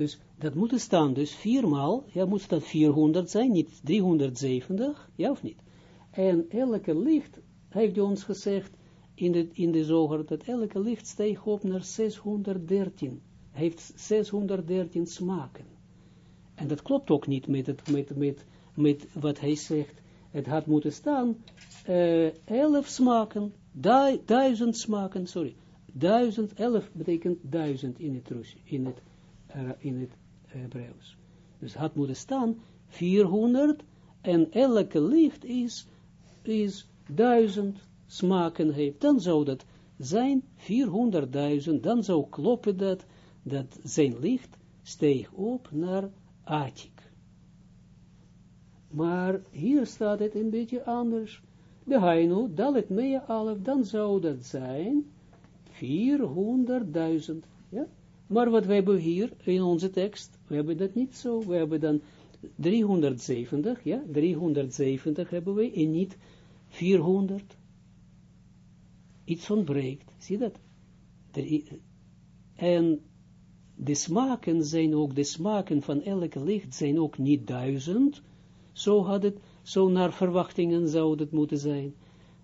Dus dat moet staan, dus viermaal, ja, moet dat 400 zijn, niet 370, ja of niet? En elke licht, heeft hij ons gezegd, in de, in de zoger, dat elke licht steeg op naar 613. heeft 613 smaken. En dat klopt ook niet met, het, met, met, met wat hij zegt. Het had moeten staan, uh, elf smaken, du, duizend smaken, sorry, duizend, elf betekent duizend in het, in het uh, in het Hebreeuws. Dus had moeten staan 400 en elke licht is, is 1000 smaken heeft. Dan zou dat zijn 400.000, dan zou kloppen dat, dat zijn licht steeg op naar Atik. Maar hier staat het een beetje anders. De Hainu, Dalet Mea Alef, dan zou dat zijn 400.000. Ja? Maar wat we hebben hier in onze tekst, we hebben dat niet zo. We hebben dan 370, ja, 370 hebben we en niet 400. Iets ontbreekt, zie dat? En de smaken zijn ook, de smaken van elke licht zijn ook niet duizend. Zo had het, zo naar verwachtingen zou het moeten zijn.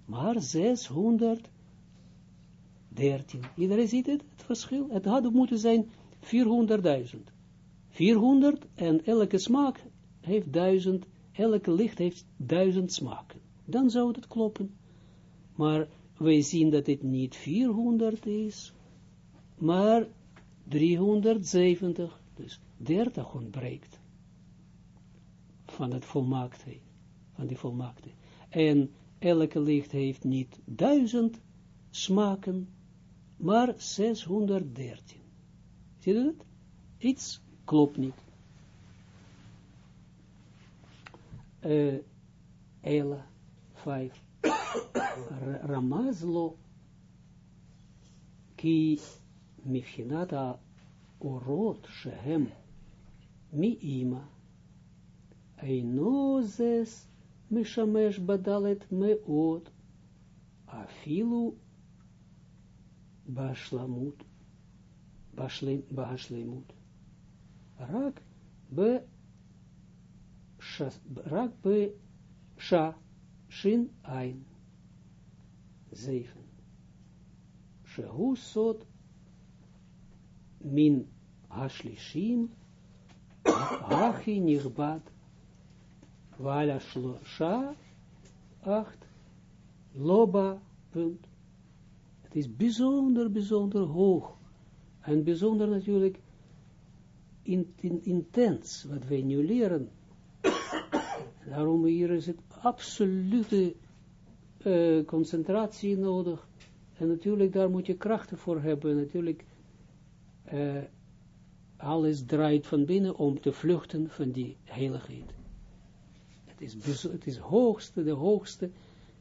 Maar 600 13. Iedereen ziet het, het verschil? Het had moeten zijn 400.000. 400 en elke smaak heeft 1000, elke licht heeft 1000 smaken. Dan zou het kloppen. Maar wij zien dat het niet 400 is, maar 370. Dus 30 ontbreekt van het volmaakte, van die volmaakte. En elke licht heeft niet duizend smaken, maar 613. Zie je dat? Iets klopt niet. Uh, Ela, 5. Ramazlo, ki mifhinata orot shehem mi ima. Einozes mishamesh badalet meot afilu bashlamut bashlemut rak be rak be sha shin ein zeven shehu min hashlishim hachi nirbad Wala shlosha, acht, loba, punt. Is bijzonder, bijzonder hoog. En bijzonder natuurlijk in, in, intens, wat wij nu leren. <coughs> Daarom hier is het absolute uh, concentratie nodig. En natuurlijk, daar moet je krachten voor hebben. Natuurlijk, uh, alles draait van binnen om te vluchten van die heiligheid. Het is, het is hoogste, de hoogste,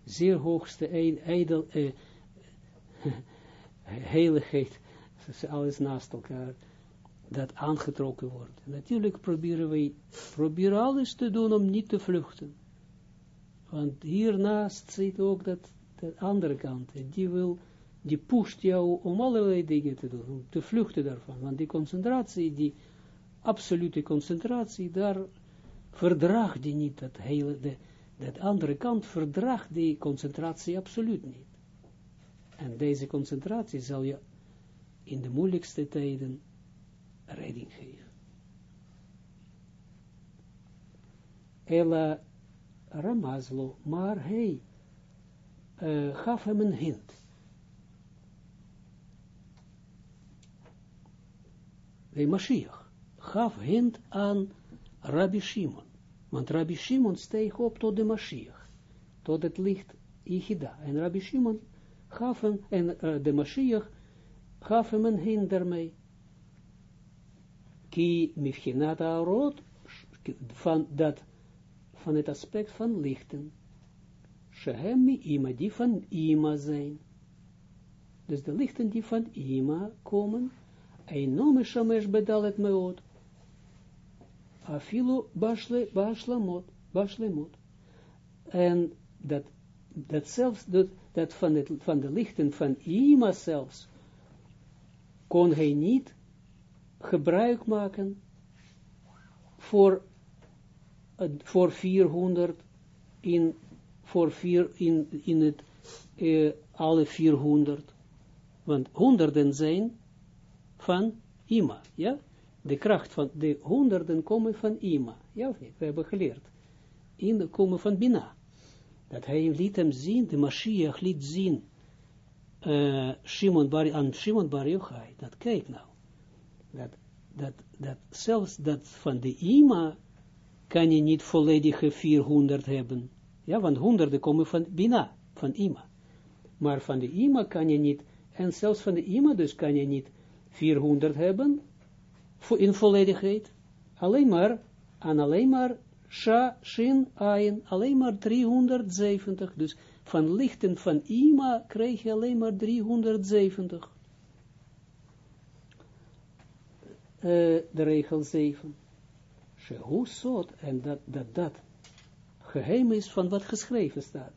zeer hoogste eidel, eh, <laughs> heiligheid, alles naast elkaar, dat aangetrokken wordt. Natuurlijk proberen wij, proberen alles te doen om niet te vluchten. Want hiernaast zit ook dat, de andere kant, die wil, die pusht jou om allerlei dingen te doen, om te vluchten daarvan. Want die concentratie, die absolute concentratie, daar verdraagt die niet, dat hele, dat andere kant verdraagt die concentratie absoluut niet. En deze concentratie zal je in de moeilijkste tijden redding geven. Ella Ramazlo, maar hij uh, gaf hem een hint. De Mashiach gaf hint aan Rabbi Shimon. Want Rabbi Shimon steeg op tot de Mashiach, tot het licht Ichida. En Rabbi Shimon gaf en uh, de Mashiach gaf hem een hinder daarmee. Ki aarot, van, dat, van het aspect van lichten. Shehem mi ima, die van ima zijn. Dus de lichten die van ima komen, en nome shamesh bedalet meot, afilu bashle, bashlamot, bashlemot. En dat, dat zelfs, dat, dat van, van de lichten van Ima zelfs, kon hij niet gebruik maken voor, voor 400 in, voor vier, in, in het, uh, alle 400. Want honderden zijn van Ima, ja? de kracht van de honderden komen van Ima. Ja? We hebben geleerd. In komen van Bina. Dat hij liet hem zien, de Mashiach liet zien, uh, Shimon Bar, aan Shimon Bar Yochai. Dat kijk nou. Dat, dat, dat zelfs dat van de Ima kan je niet volledige 400 hebben. Ja, want honderden komen van Bina, van Ima. Maar van de Ima kan je niet, en zelfs van de Ima dus kan je niet 400 hebben, in volledigheid, alleen maar, aan alleen maar, sha, shin, ayin, alleen maar 370, dus van lichten van ima krijg je alleen maar 370. Uh, de regel 7. Shehu sot, en dat, dat dat geheim is van wat geschreven staat.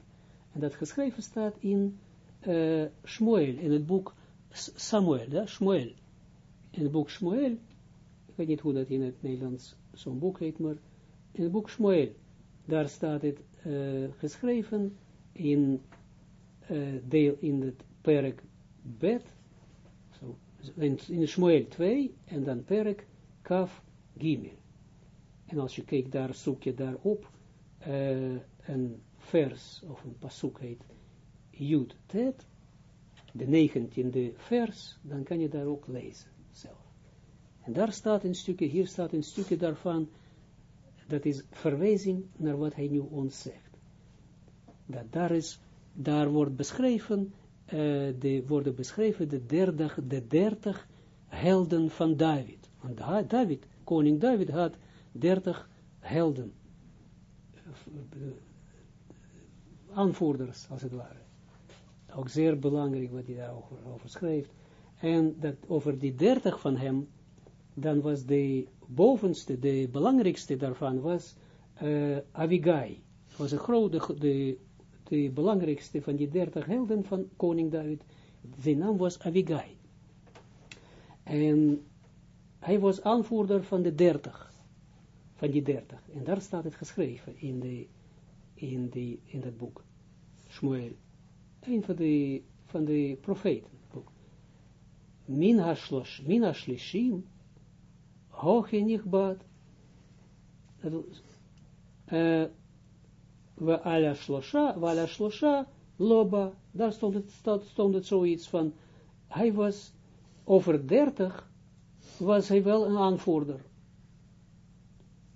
En dat geschreven staat in uh, Shmuel, in het boek Samuel, ja, Shmuel. In het boek Shmuel, weet niet hoe dat in het Nederlands zo'n boek heet, maar in het boek Shmuel, daar staat het uh, geschreven in, uh, deel, in het perk bet, in, in Shmuel 2, en dan perk kaf gimel. En als je kijkt daar, zoek je daarop uh, een vers, of een pasuk heet, Jud Tet, de negentiende vers, dan kan je daar ook lezen, zelf. En daar staat een stukje, hier staat een stukje daarvan, dat is verwijzing naar wat hij nu ons zegt. Dat daar is, daar wordt beschreven, uh, de, worden beschreven de dertig, de dertig helden van David. Want David, koning David had dertig helden, aanvoerders, als het ware. Ook zeer belangrijk wat hij daarover over schrijft. En dat over die dertig van hem, dan was de bovenste, de belangrijkste daarvan was uh, Avigai. was een grote, de, de belangrijkste van die dertig helden van koning David. Zijn naam was Avigai. En hij was aanvoerder van de dertig. Van die dertig. En daar staat het geschreven in, de, in, die, in dat boek. Shmuel. Een van de, van de profeten. Min ha-shlosh, min ha-shlishim, hoog en nichtbaat. We ala shlosha, we ala shlosha, loba. Daar stond het, stond het zoiets van, hij was over dertig, was hij wel een aanvoerder.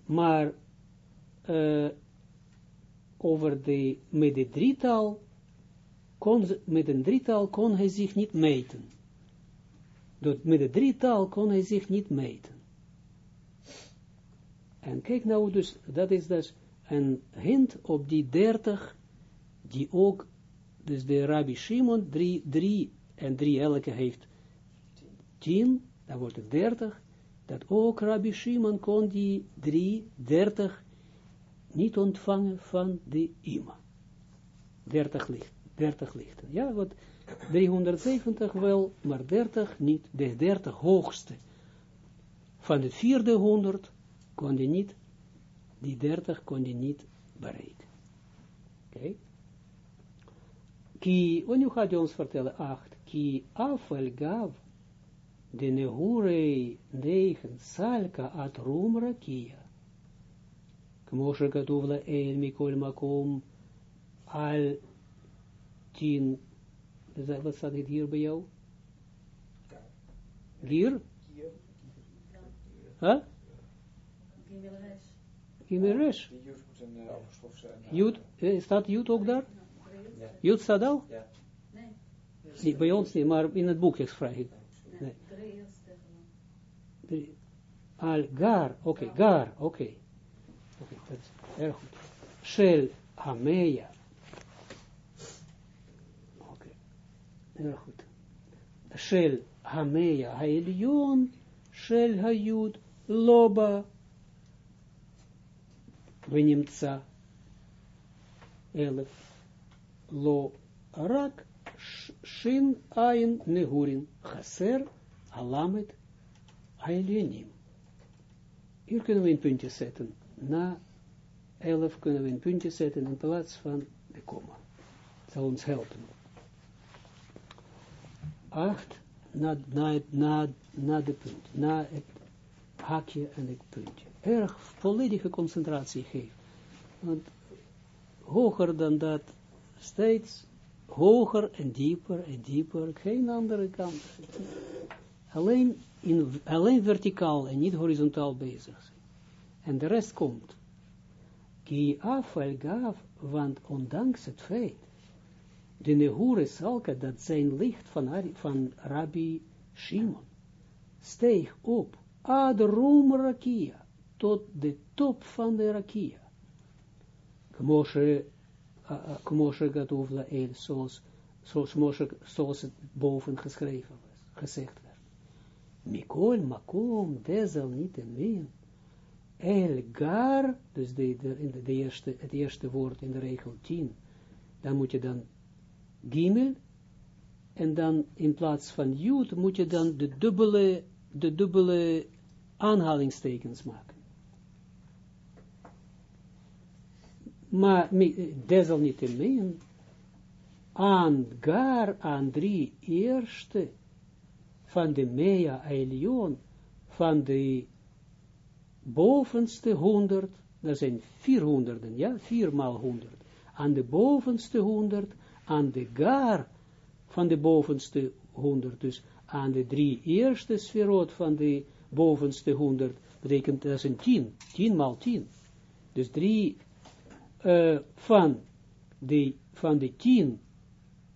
Maar uh, over de, met de drietal, kon, met een drietal kon hij zich niet meten. Met de drietal kon hij zich niet meten. En kijk nou dus, dat is dus een hint op die dertig, die ook, dus de Rabbi Shimon, drie, drie en drie elke heeft tien, dan wordt het dertig, dat ook Rabbi Shimon kon die drie, dertig, niet ontvangen van de ima. Dertig licht, dertig lichten. Ja, wat 370 wel, maar dertig niet, de dertig hoogste. Van de vierde honderd kon je niet, die 30 kon je niet bereiken. Oké? Okay. Ki, en nu gaat hij ons vertellen, 8. Ki afel gav, de nehurei 9, salka at rumra kia. Kmoshe katuvla el mikol makom, al 10. Wat staat dit hier bij jou? Hier? Huh? Gimeresh. Jud, staat Jud ook daar? Jud staat al? Ja. Nee. Bij ons niet, maar in het boekje vraag ik. Nee. Al gar, oké, okay, gar, oké. Okay. Oké, okay, dat is erg goed. Shel Hameya. Oké, okay. erg goed. Shel Hameya Haelion, Shel Hayud, Loba, ונמצא אלף לא רק שין עין נהורין חסר הלמד העליונים. Hier kunnen we een puntje zetten. Na 11 kunnen we een puntje zetten in plaats van de komma. Het zal ons helpen. 8 na, na, na, na de punt. Na het haakje en het puntje erg volledige concentratie geeft. Want hoger dan dat, steeds hoger en dieper en dieper, geen andere kant. Alleen, in, alleen verticaal en niet horizontaal bezig zijn. En de rest komt. Ki afal gaf, want ondanks het feit, de nehure salka, dat zijn licht van, van Rabbi Shimon, steeg op, ad rum rakia, tot de top van de rakia. Kmoshe Gadov Lael, zoals, zoals, het boven geschreven was, gezegd werd. Mikol makom, dezel niet en min. El gar, dus de, de, de eerste, het eerste woord in de regel 10, dan moet je dan gimel, en dan in plaats van jud moet je dan de dubbele, de dubbele aanhalingstekens maken. Maar desalniettemin, aan gar, aan drie eerste, van de Mea Elion, van de bovenste honderd, dat zijn vierhonderden, ja, viermaal honderd, aan de bovenste honderd, aan de gar van de bovenste honderd, dus aan de drie eerste sferot van de bovenste honderd, betekent dat een tien, tien maal tien. Dus drie uh, van, de, van de tien,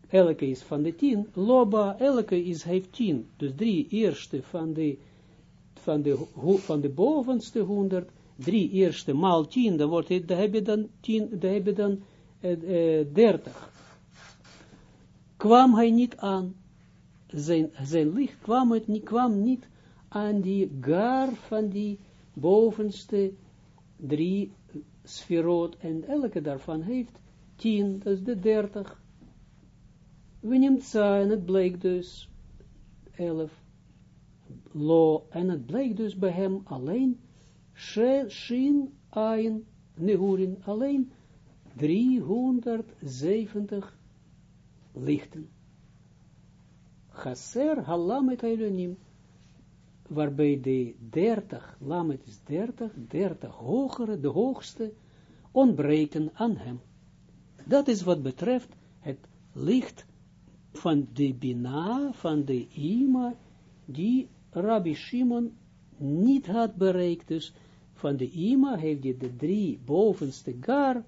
elke is van de tien, loba, elke is, heeft tien. Dus drie eerste van de, van de, van de bovenste honderd, drie eerste maal tien, dan wordt het, dan heb je dan tien, dan heb je dan uh, uh, dertig. Kwam hij niet aan, zijn, zijn licht kwam, het niet, kwam niet aan die gar van die bovenste drie sferot en elke daarvan heeft tien, dat is de dertig. We neemt en het bleek dus elf. Lo, en het bleek dus bij hem alleen Shin Ain Nehurin, alleen 370 lichten. Chaser halamet Elonim, waarbij de 30, lamet is 30, 30 hogere, de hoogste, ontbreken aan hem. Dat is wat betreft het licht van de Bina, van de Ima, die Rabbi Shimon niet had bereikt. Dus van de Ima heeft hij de drie bovenste gar,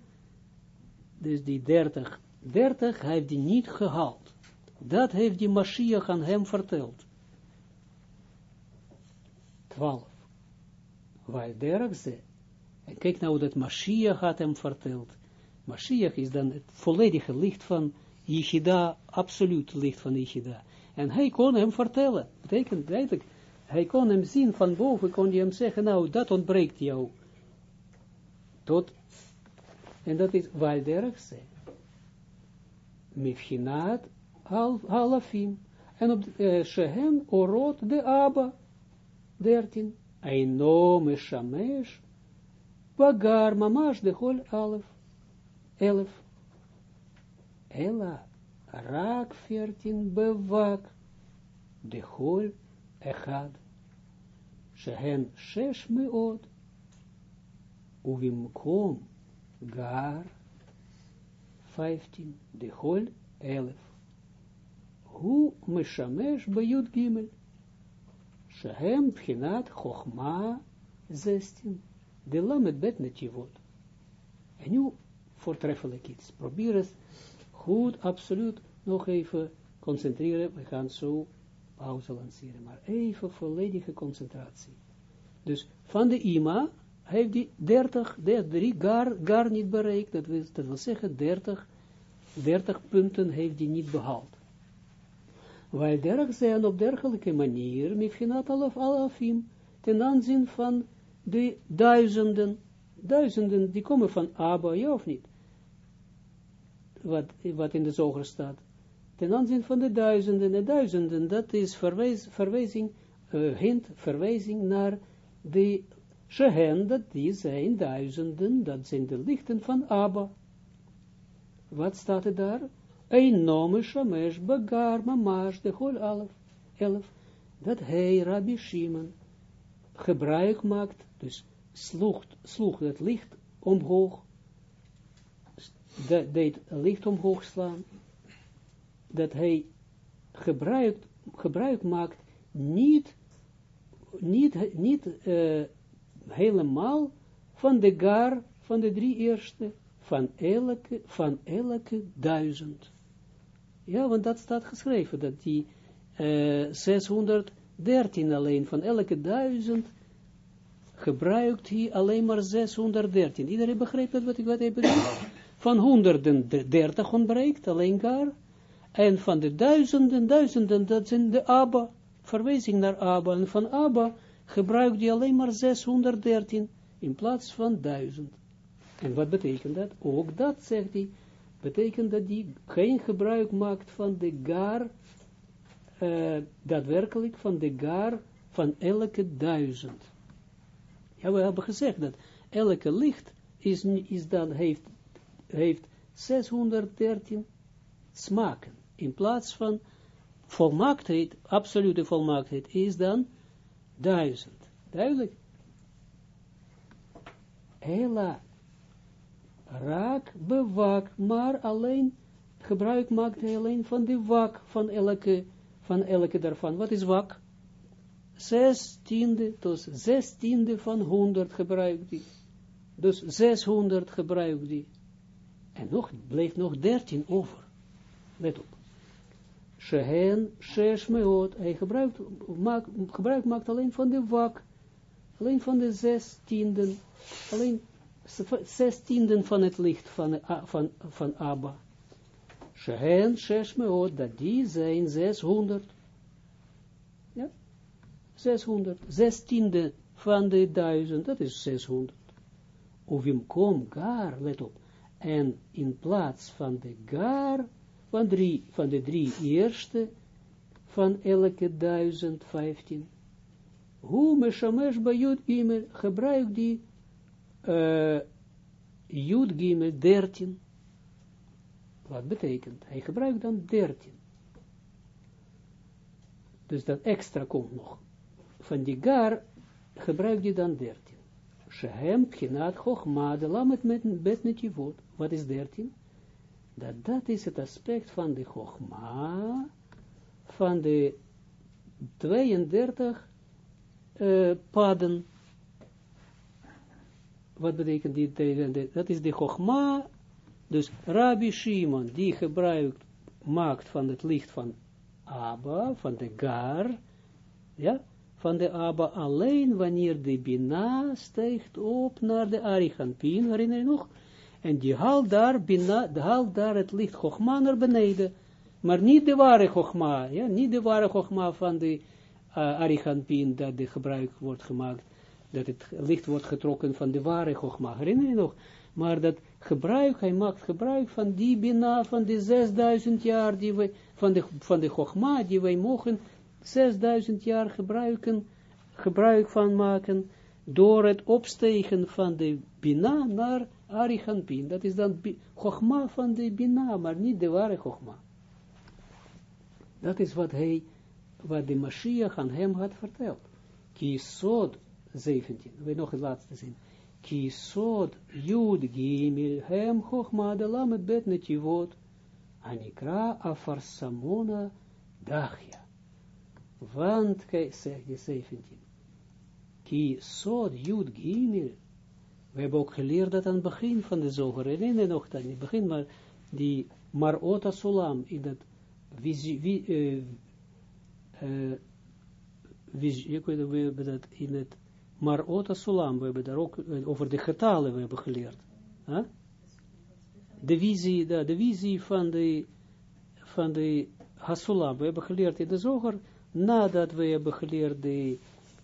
dus die 30, 30 heeft hij niet gehaald. Dat heeft die Mashiach aan hem verteld. 12. Waar ze. En kijk nou dat Mashiach had hem verteld. Mashiach is dan het volledige licht van Yichida, absoluut licht van Yichida. En hij kon hem vertellen. Betekent hij kon hem zien van boven, kon hij hem zeggen, nou, dat ontbreekt jou. Tot, en dat is Walderg ze. Mifchinaat halafim. En op uh, Shehen orot de Abba. 13. Eino meshamesh. Bagar mamash de hol alef. 11. Ela raak 14 bewak. De hol echad. Shehen shesh meot. Gar 15. De hol 11. Hu meshamesh bejut gimel. Shehem Pchinat Chochma 16. De lamet bet netivot. En nu voortreffelijk iets. Probeer het goed, absoluut, nog even concentreren. We gaan zo pauze lanceren, maar even volledige concentratie. Dus van de ima heeft die 30, 3 gar, gar niet bereikt. Dat wil, dat wil zeggen 30, 30 punten heeft hij niet behaald. Wij derg zijn op dergelijke manier, mifhinat alaf alafim, ten aanzien van de duizenden, duizenden, die komen van Abba, ja of niet? Wat, wat in de zoger staat. Ten aanzien van de duizenden, de duizenden, dat is verwijzing, uh, hint, verwijzing naar de Shehen, dat die zijn duizenden, dat zijn de lichten van Abba. Wat staat er daar? Een nome shamesh bagar mamash de hol elf, dat hij Rabbi Shimon gebruik maakt, dus sloeg, sloeg het licht omhoog, dat deed licht omhoog slaan, dat hij gebruik, gebruik maakt, niet, niet, niet uh, helemaal van de gar, van de drie eerste, van elke, van elke duizend. Ja, want dat staat geschreven, dat die uh, eh, 613 alleen, van elke duizend gebruikt hij alleen maar 613. Iedereen begrijpt dat wat ik wat heb bedoeld? Van 130 ontbreekt alleen gar. En van de duizenden, duizenden, dat zijn de Abba, verwijzing naar Abba. En van Abba gebruikt hij alleen maar 613 in plaats van 1000. En wat betekent dat? Ook dat, zegt hij, betekent dat hij geen gebruik maakt van de gar, uh, daadwerkelijk van de gar van elke duizend. Ja, we hebben gezegd dat elke licht is, is dan, heeft, heeft 613, smaken. In plaats van volmaaktheid, absolute volmaaktheid, is dan duizend. Duidelijk? Hela, raak, bewak, maar alleen, gebruik maakt hij alleen van de wak, van elke, van elke daarvan. Wat is wak? Zes tiende, dus zes tiende van honderd gebruikt die. Dus 600 gebruikt die. En nog, bleef nog 13 over. Let op. Shehen, shesh meot. Hij gebruikt, maak, gebruik maakt alleen van de wak. Alleen van de zes tienden. Alleen zes tienden van het licht van, van, van Abba. Shehen, shesh meot. Dat die zijn 600. Ja? 600. Zes tienden van de duizend. Dat is 600 kom gar, let op, en in plaats van de gar, van, drie, van de drie eerste, van elke duizend vijftien, hoe meshamesh Jud Gimel, gebruik die uh, Jud Gimel dertien. Wat betekent? Hij gebruikt dan dertien. Dus dat extra komt nog. Van die gar gebruik je dan dertien. Shehem Pchinat Chochma, de lamet met bet. Wat is dertien? Dat, dat is het aspect van de Chochma, van de 32 uh, paden. Wat betekent die? Dat is de Chochma, dus Rabbi Shimon, die gebruikt, maakt van het licht van Abba, van de Gar, ja, van de Abba alleen wanneer de Bina stijgt op naar de Arichanpin, herinner je nog? En die haalt daar, Bina, haalt daar het licht Chogma naar beneden, maar niet de ware Chogma, ja, niet de ware Chogma van de uh, Arichanpin, dat de gebruik wordt gemaakt, dat het licht wordt getrokken van de ware Chogma, herinner je nog? Maar dat gebruik, hij maakt gebruik van die Bina, van die 6000 jaar, die we, van de, van de Chogma, die wij mogen 6000 jaar gebruiken, gebruik van maken, door het opstegen van de Bina naar Arihanpin. Dat is dan Chogma van de Bina, maar niet de ware Chogma. Dat is wat hij, wat de Mashiach aan hem had verteld. Kisod 17, we nog het laatste zin. Kisod Jud Gimil hem Chogma de Lamet Bet Netivot Anikra Afarsamona Dachia. Want, zegt je 17. Ki sod jud gimel. We hebben ook geleerd dat aan het begin van de zoger. Nog dat niet begin, maar die Marota Sulam in dat visie, wie, uh, uh, dat in het Marota Sulam, we hebben daar ook uh, over de getalen we hebben geleerd. De visie, de, visie van de, van de Hasulam, we hebben geleerd in de zoger, nadat we hebben geleerd de,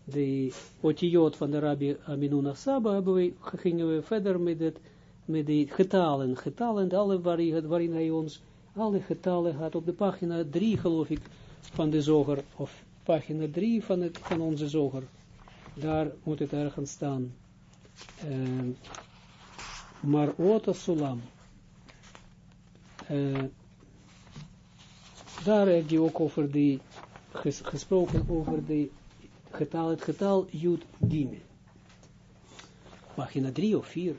de otiot van de Rabbi Aminuna Saba, we, gingen we verder met, het, met de getalen, getalen, alle waarin, waarin hij ons alle getalen had op de pagina 3 geloof ik, van de zoger, of pagina 3 van, het, van onze zoger. Daar moet het ergens staan. Uh, maar Ota Sulam. Uh, daar heb je ook over die ges, gesproken over de getal, het getal Jud Gimel. Pagina 3 of 4.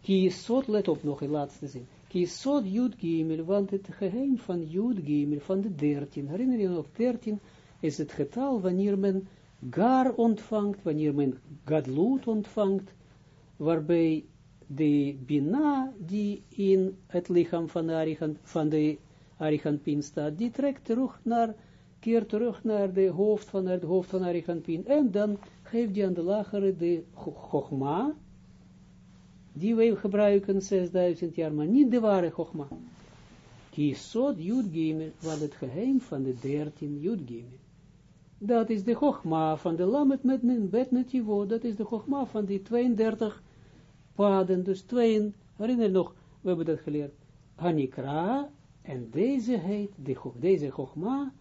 Ki sot, let op nog in laatste zin. Ki sot Jud Gimel, want het geheim van Jud Gimel, van de 13, herinner je nog, 13 is het getal wanneer men gar ontvangt, wanneer men gadlut ontvangt, waarbij de bina die in het lichaam van de Arigan, van de staat, die trekt terug naar keer terug naar de hoofd van het hoofd van Ariganpin. En dan geeft hij aan de lagere de Chogma, die wij gebruiken 6000 jaar, maar niet de ware Chogma. Kisod Jud Gimel, wat het geheim van de 13 Jud Gimel. Dat is de Chogma van de Lamet met een bet netivo, dat is de Chogma van die 32 paden, dus twee, herinner je nog, we hebben dat geleerd, Hanikra, en deze heet, de, deze Chogma,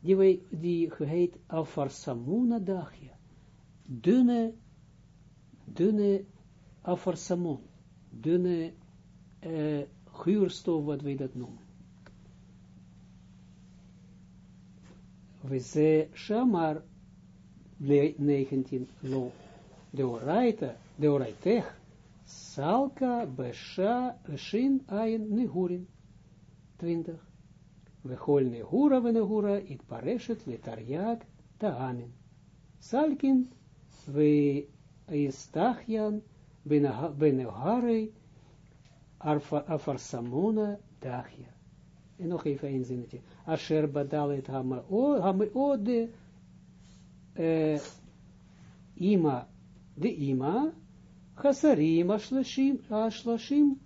die, die heet Afarsamuna Dachia. Dunne, dunne Afarsamon. Dunne uh, guurstof, wat wij dat noemen. We ze shamar 19 lo de oraita, de oraitech, salka besha shin ayin nehurin 20. We hol nehura we nehura it pareshet letarjak ta'amin. Salkin we istachjan benehare afarsamona dachja. En nog even een zinnetje. Asher badalet hame-ode uh, ima, de ima, chasarim ashlashim, ashlashim,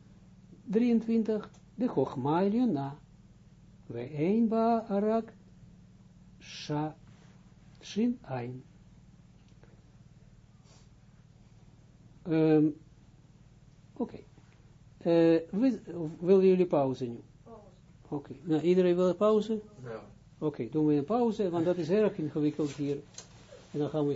23, de chochma eliona. We een ba arak, sha, shin ein. Um, Oké. Okay. Uh, willen jullie pauze nu? Oké. Okay. Nou, iedereen wil een pauze? Ja. Oké, okay, doen we een pauze, want dat is erg ingewikkeld hier. En dan gaan we